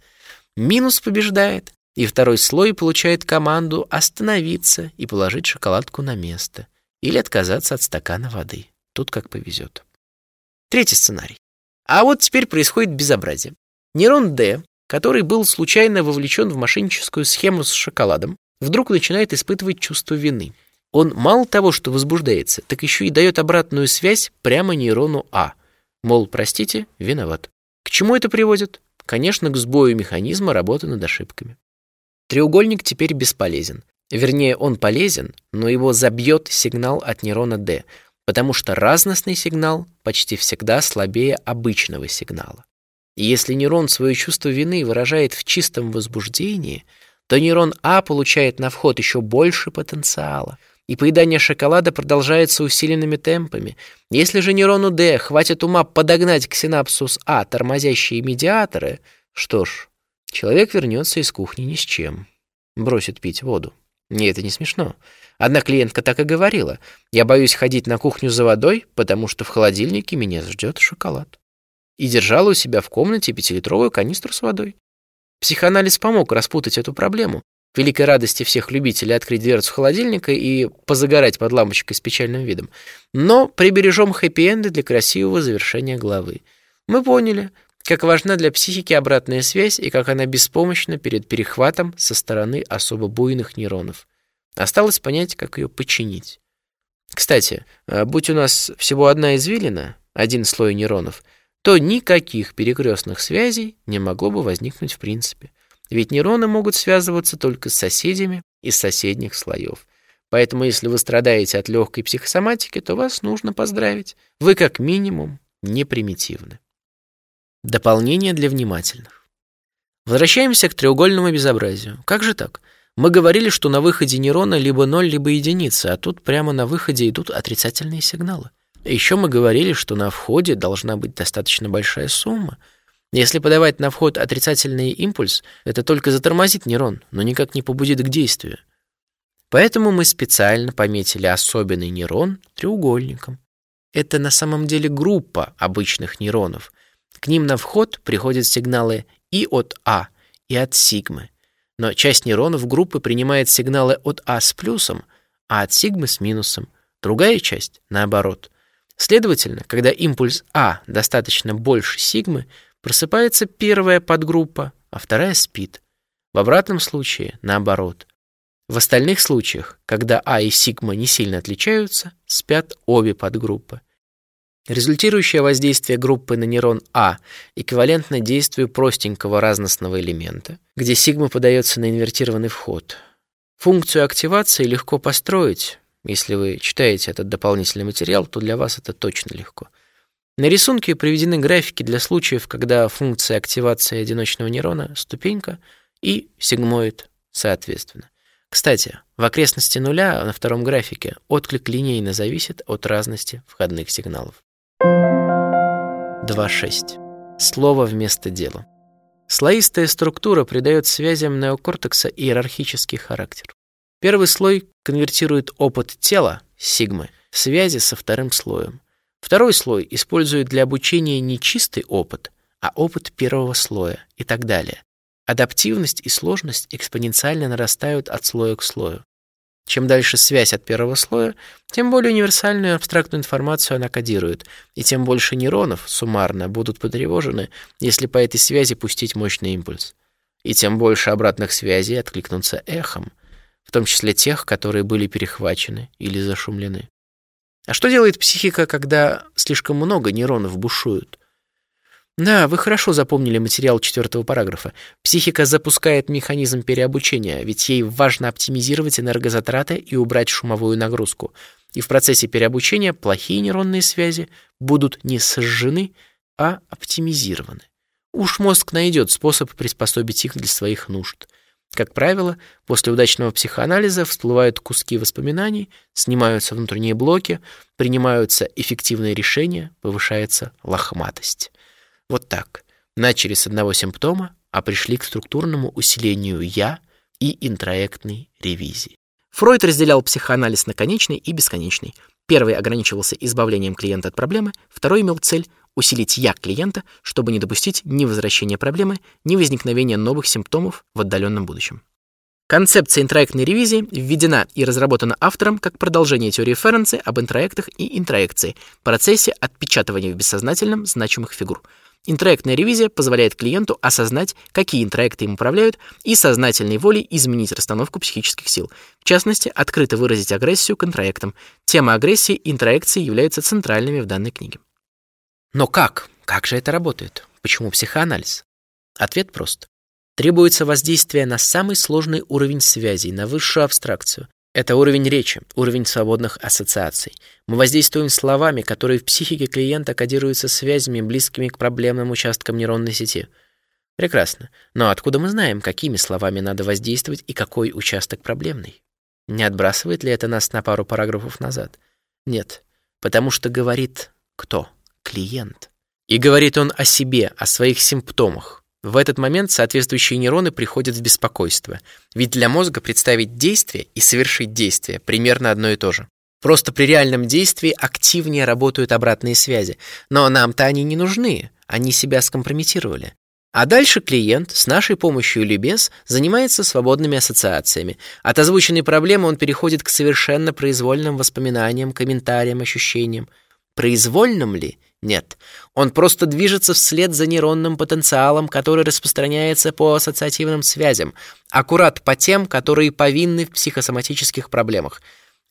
Минус побеждает, и второй слой получает команду остановиться и положить шоколадку на место или отказаться от стакана воды. Тут как повезет. Третий сценарий. А вот теперь происходит безобразие. Нейрон D, который был случайно вовлечен в мошенническую схему с шоколадом, вдруг начинает испытывать чувство вины. Он мало того, что возбуждается, так еще и дает обратную связь прямо нейрону А. Мол, простите, виноват. К чему это приводит? Конечно, к сбою механизма работы над ошибками. Треугольник теперь бесполезен. Вернее, он полезен, но его забьет сигнал от нейрона D, потому что разностный сигнал почти всегда слабее обычного сигнала. И если нейрон свое чувство вины выражает в чистом возбуждении, то нейрон А получает на вход еще больше потенциала, и поедание шоколада продолжается усиленными темпами. Если же нейрону D хватит ума подогнать к синапсу с А тормозящие медиаторы, что ж, человек вернется из кухни ни с чем, бросит пить воду. Нет, это не смешно. Одна клиентка так и говорила. Я боюсь ходить на кухню за водой, потому что в холодильнике меня ждет шоколад. И держала у себя в комнате пятилитровую канистру с водой. Психоанализ помог распутать эту проблему. Великой радости всех любителей открыть дверцу холодильника и позагорать под лампочкой с печальным видом. Но прибережем хэппи-энды для красивого завершения главы. Мы поняли, как важна для психики обратная связь и как она беспомощна перед перехватом со стороны особо буйных нейронов. Осталось понять, как ее починить. Кстати, э, будь у нас всего одна извилина, один слой нейронов, то никаких перекрестных связей не могло бы возникнуть в принципе. Ведь нейроны могут связываться только с соседями из соседних слоев. Поэтому если вы страдаете от легкой психосоматики, то вас нужно поздравить. Вы как минимум не примитивны. Дополнение для внимательных. Возвращаемся к треугольному безобразию. Как же так? Мы говорили, что на выходе нейрона либо ноль, либо единица, а тут прямо на выходе идут отрицательные сигналы. Еще мы говорили, что на входе должна быть достаточно большая сумма — если подавать на вход отрицательный импульс, это только затормозит нейрон, но никак не побудит к действию. Поэтому мы специально пометили особенный нейрон треугольником. Это на самом деле группа обычных нейронов. К ним на вход приходят сигналы и от А, и от сигмы. Но часть нейронов группы принимает сигналы от А с плюсом, а от сигмы с минусом. Другая часть наоборот. Следовательно, когда импульс А достаточно больше сигмы, Просыпается первая подгруппа, а вторая спит. В обратном случае наоборот. В остальных случаях, когда А и сигма не сильно отличаются, спят обе подгруппы. Результирующее воздействие группы на нейрон А эквивалентно действию простенького разностного элемента, где сигма подается на инвертированный вход. Функцию активации легко построить. Если вы читаете этот дополнительный материал, то для вас это точно легко. На рисунке приведены графики для случаев, когда функция активации одиночного нейрона ступенька и сигмоид соответственно. Кстати, в окрестности нуля на втором графике отклик линейно зависит от разности входных сигналов. 2.6. Слово вместо дела. Слоистая структура придает связям неокортекса иерархический характер. Первый слой конвертирует опыт тела, сигмы, в связи со вторым слоем. Второй слой использует для обучения не чистый опыт, а опыт первого слоя и так далее. Адаптивность и сложность экспоненциально нарастают от слоя к слою. Чем дальше связь от первого слоя, тем более универсальную абстрактную информацию она кодирует, и тем больше нейронов суммарно будут потревожены, если по этой связи пустить мощный импульс. И тем больше обратных связей откликнутся эхом, в том числе тех, которые были перехвачены или зашумлены. А что делает психика, когда слишком много нейронов бушуют? Да, вы хорошо запомнили материал четвертого параграфа. Психика запускает механизм переобучения, ведь ей важно оптимизировать энергозатраты и убрать шумовую нагрузку. И в процессе переобучения плохие нейронные связи будут не сожжены, а оптимизированы. Уж мозг найдет способ приспособить их для своих нужд. Как правило, после удачного психоанализа всплывают куски воспоминаний, снимаются внутренние блоки, принимаются эффективные решения, повышается лохматость. Вот так. Начали с одного симптома, а пришли к структурному усилению «я» и интроектной ревизии. Фройд разделял психоанализ на конечный и бесконечный. Первый ограничивался избавлением клиента от проблемы, второй имел цель усилить я клиента, чтобы не допустить ни возвращения проблемы, ни возникновения новых симптомов в отдаленном будущем. Концепция интроектной ревизии введена и разработана автором как продолжение теории Ференца об интроектах и интроекции, процессе отпечатывания в бессознательном значимых фигур. Интроектная ревизия позволяет клиенту осознать, какие интроекты им управляют, и сознательной волей изменить расстановку психических сил. В частности, открыто выразить агрессию к интроектам. Тема агрессии и интроекции являются центральными в данной книге. Но как? Как же это работает? Почему психоанализ? Ответ прост. Требуется воздействие на самый сложный уровень связей, на высшую абстракцию. Это уровень речи, уровень свободных ассоциаций. Мы воздействуем словами, которые в психике клиента кодируются связями, близкими к проблемным участкам нейронной сети. Прекрасно. Но откуда мы знаем, какими словами надо воздействовать и какой участок проблемный? Не отбрасывает ли это нас на пару параграфов назад? Нет, потому что говорит кто? Клиент. И говорит он о себе, о своих симптомах. В этот момент соответствующие нейроны приходят в беспокойство. Ведь для мозга представить действие и совершить действие примерно одно и то же. Просто при реальном действии активнее работают обратные связи. Но нам-то они не нужны. Они себя скомпрометировали. А дальше клиент с нашей помощью или без занимается свободными ассоциациями. От озвученной проблемы он переходит к совершенно произвольным воспоминаниям, комментариям, ощущениям. Произвольным ли? Нет. Он просто движется вслед за нейронным потенциалом, который распространяется по ассоциативным связям, аккурат по тем, которые повинны в психосоматических проблемах.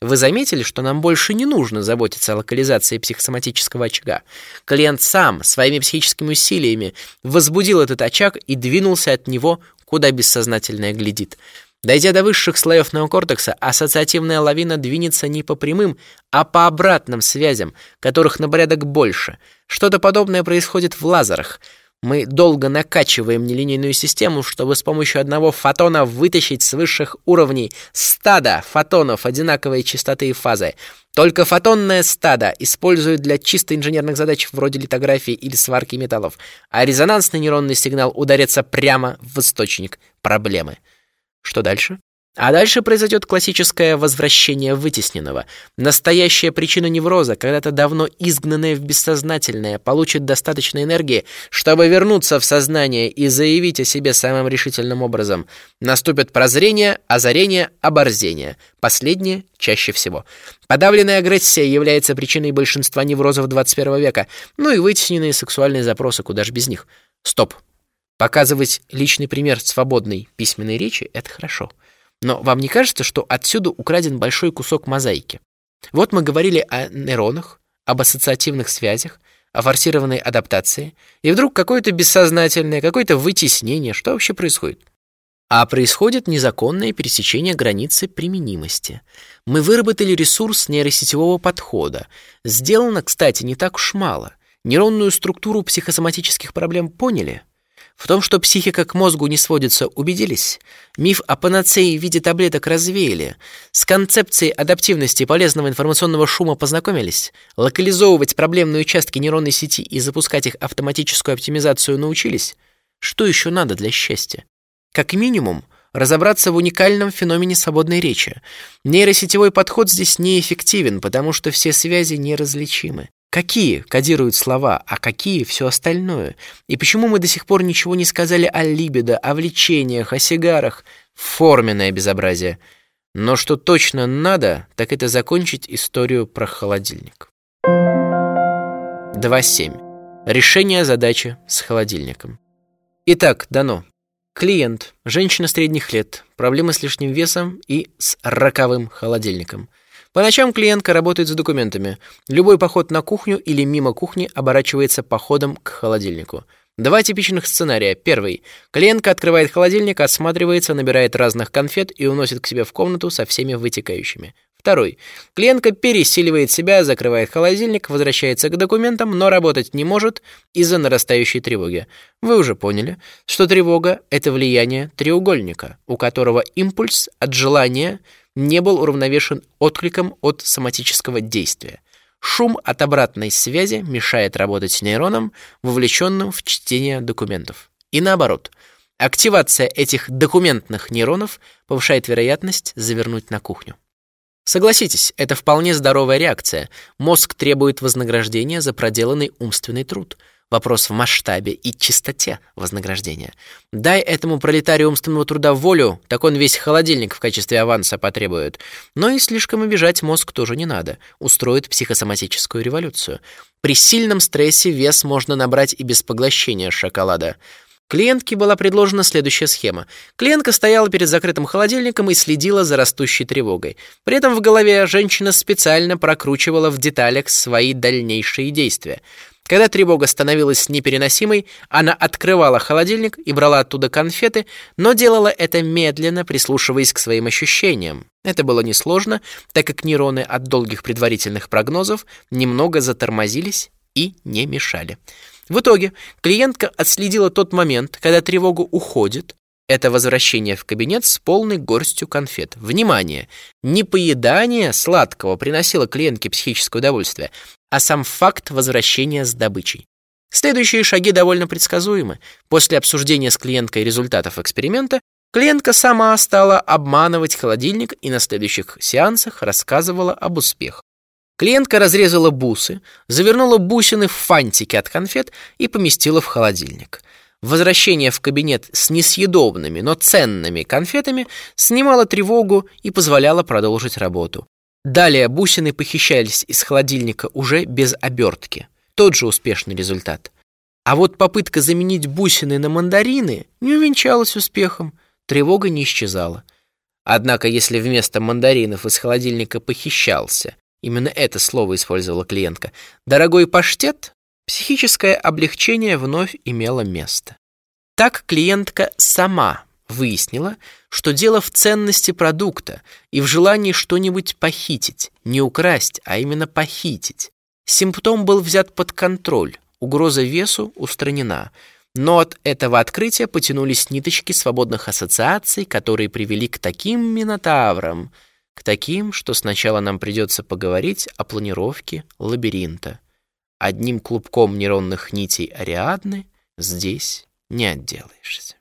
Вы заметили, что нам больше не нужно заботиться о локализации психосоматического очага. Клиент сам своими психическими усилиями возбудил этот очаг и двинулся от него, куда бессознательное глядит. Дойдя до высших слоев неокортекса, ассоциативная лавина двинется не по прямым, а по обратным связям, которых на порядок больше. Что-то подобное происходит в лазерах. Мы долго накачиваем нелинейную систему, чтобы с помощью одного фотона вытащить с высших уровней стадо фотонов одинаковой частоты и фазы. Только фотонное стадо используют для чисто инженерных задач вроде литографии или сварки металлов, а резонансный нейронный сигнал ударится прямо в источник проблемы. Что дальше? А дальше произойдет классическое возвращение вытесненного. Настоящая причина невроза, когда-то давно изгнанная в бессознательное, получит достаточно энергии, чтобы вернуться в сознание и заявить о себе самым решительным образом. Наступит прозрение, озарение, оборзение. Последнее чаще всего. Подавленная агрессия является причиной большинства неврозов 21 века, ну и вытесненные сексуальные запросы, куда ж без них. Стоп. Показывать личный пример свободной письменной речи — это хорошо. Но вам не кажется, что отсюда украден большой кусок мозаики? Вот мы говорили о нейронах, об ассоциативных связях, о форсированной адаптации, и вдруг какое-то бессознательное, какое-то вытеснение. Что вообще происходит? А происходит незаконное пересечение границы применимости. Мы выработали ресурс нейросетевого подхода. Сделано, кстати, не так уж мало. Нейронную структуру психосоматических проблем поняли — в том, что психика к мозгу не сводится, убедились. Миф о панацее в виде таблеток развеяли. С концепцией адаптивности полезного информационного шума познакомились. Локализовывать проблемные участки нейронной сети и запускать их автоматическую оптимизацию научились. Что еще надо для счастья? Как минимум, разобраться в уникальном феномене свободной речи. Нейросетевой подход здесь неэффективен, потому что все связи неразличимы. Какие кодируют слова, а какие все остальное? И почему мы до сих пор ничего не сказали о либидо, о влечениях, о сигарах? Форменное безобразие. Но что точно надо, так это закончить историю про холодильник. 2.7. Решение задачи с холодильником. Итак, дано. Клиент, женщина средних лет, проблемы с лишним весом и с роковым холодильником – по ночам клиентка работает с документами. Любой поход на кухню или мимо кухни оборачивается походом к холодильнику. Два типичных сценария. Первый. Клиентка открывает холодильник, осматривается, набирает разных конфет и уносит к себе в комнату со всеми вытекающими. Второй. Клиентка пересиливает себя, закрывает холодильник, возвращается к документам, но работать не может из-за нарастающей тревоги. Вы уже поняли, что тревога — это влияние треугольника, у которого импульс от желания — не был уравновешен откликом от соматического действия. Шум от обратной связи мешает работать нейронам, вовлеченным в чтение документов. И наоборот, активация этих документных нейронов повышает вероятность завернуть на кухню. Согласитесь, это вполне здоровая реакция. Мозг требует вознаграждения за проделанный умственный труд – Вопрос в масштабе и чистоте вознаграждения. Дай этому пролетарию умственного труда волю, так он весь холодильник в качестве аванса потребует. Но и слишком обижать мозг тоже не надо. Устроит психосоматическую революцию. При сильном стрессе вес можно набрать и без поглощения шоколада. Клиентке была предложена следующая схема. Клиентка стояла перед закрытым холодильником и следила за растущей тревогой. При этом в голове женщина специально прокручивала в деталях свои дальнейшие действия. Когда тревога становилась непереносимой, она открывала холодильник и брала оттуда конфеты, но делала это медленно, прислушиваясь к своим ощущениям. Это было несложно, так как нейроны от долгих предварительных прогнозов немного затормозились и не мешали. В итоге клиентка отследила тот момент, когда тревога уходит, это возвращение в кабинет с полной горстью конфет. Внимание! Не поедание сладкого приносило клиентке психическое удовольствие, а сам факт возвращения с добычей. Следующие шаги довольно предсказуемы. После обсуждения с клиенткой результатов эксперимента, клиентка сама стала обманывать холодильник и на следующих сеансах рассказывала об успехах. Клиентка разрезала бусы, завернула бусины в фантики от конфет и поместила в холодильник. Возвращение в кабинет с несъедобными, но ценными конфетами снимало тревогу и позволяло продолжить работу. Далее бусины похищались из холодильника уже без обертки. Тот же успешный результат. А вот попытка заменить бусины на мандарины не увенчалась успехом. Тревога не исчезала. Однако, если вместо мандаринов из холодильника похищался, именно это слово использовала клиентка, дорогой паштет, Психическое облегчение вновь имело место. Так клиентка сама выяснила, что дело в ценности продукта и в желании что-нибудь похитить, не украсть, а именно похитить. Симптом был взят под контроль, угроза весу устранена. Но от этого открытия потянулись ниточки свободных ассоциаций, которые привели к таким минотаврам, к таким, что сначала нам придется поговорить о планировке лабиринта. Одним клубком нейронных нитей Ариадны здесь не отделаешься.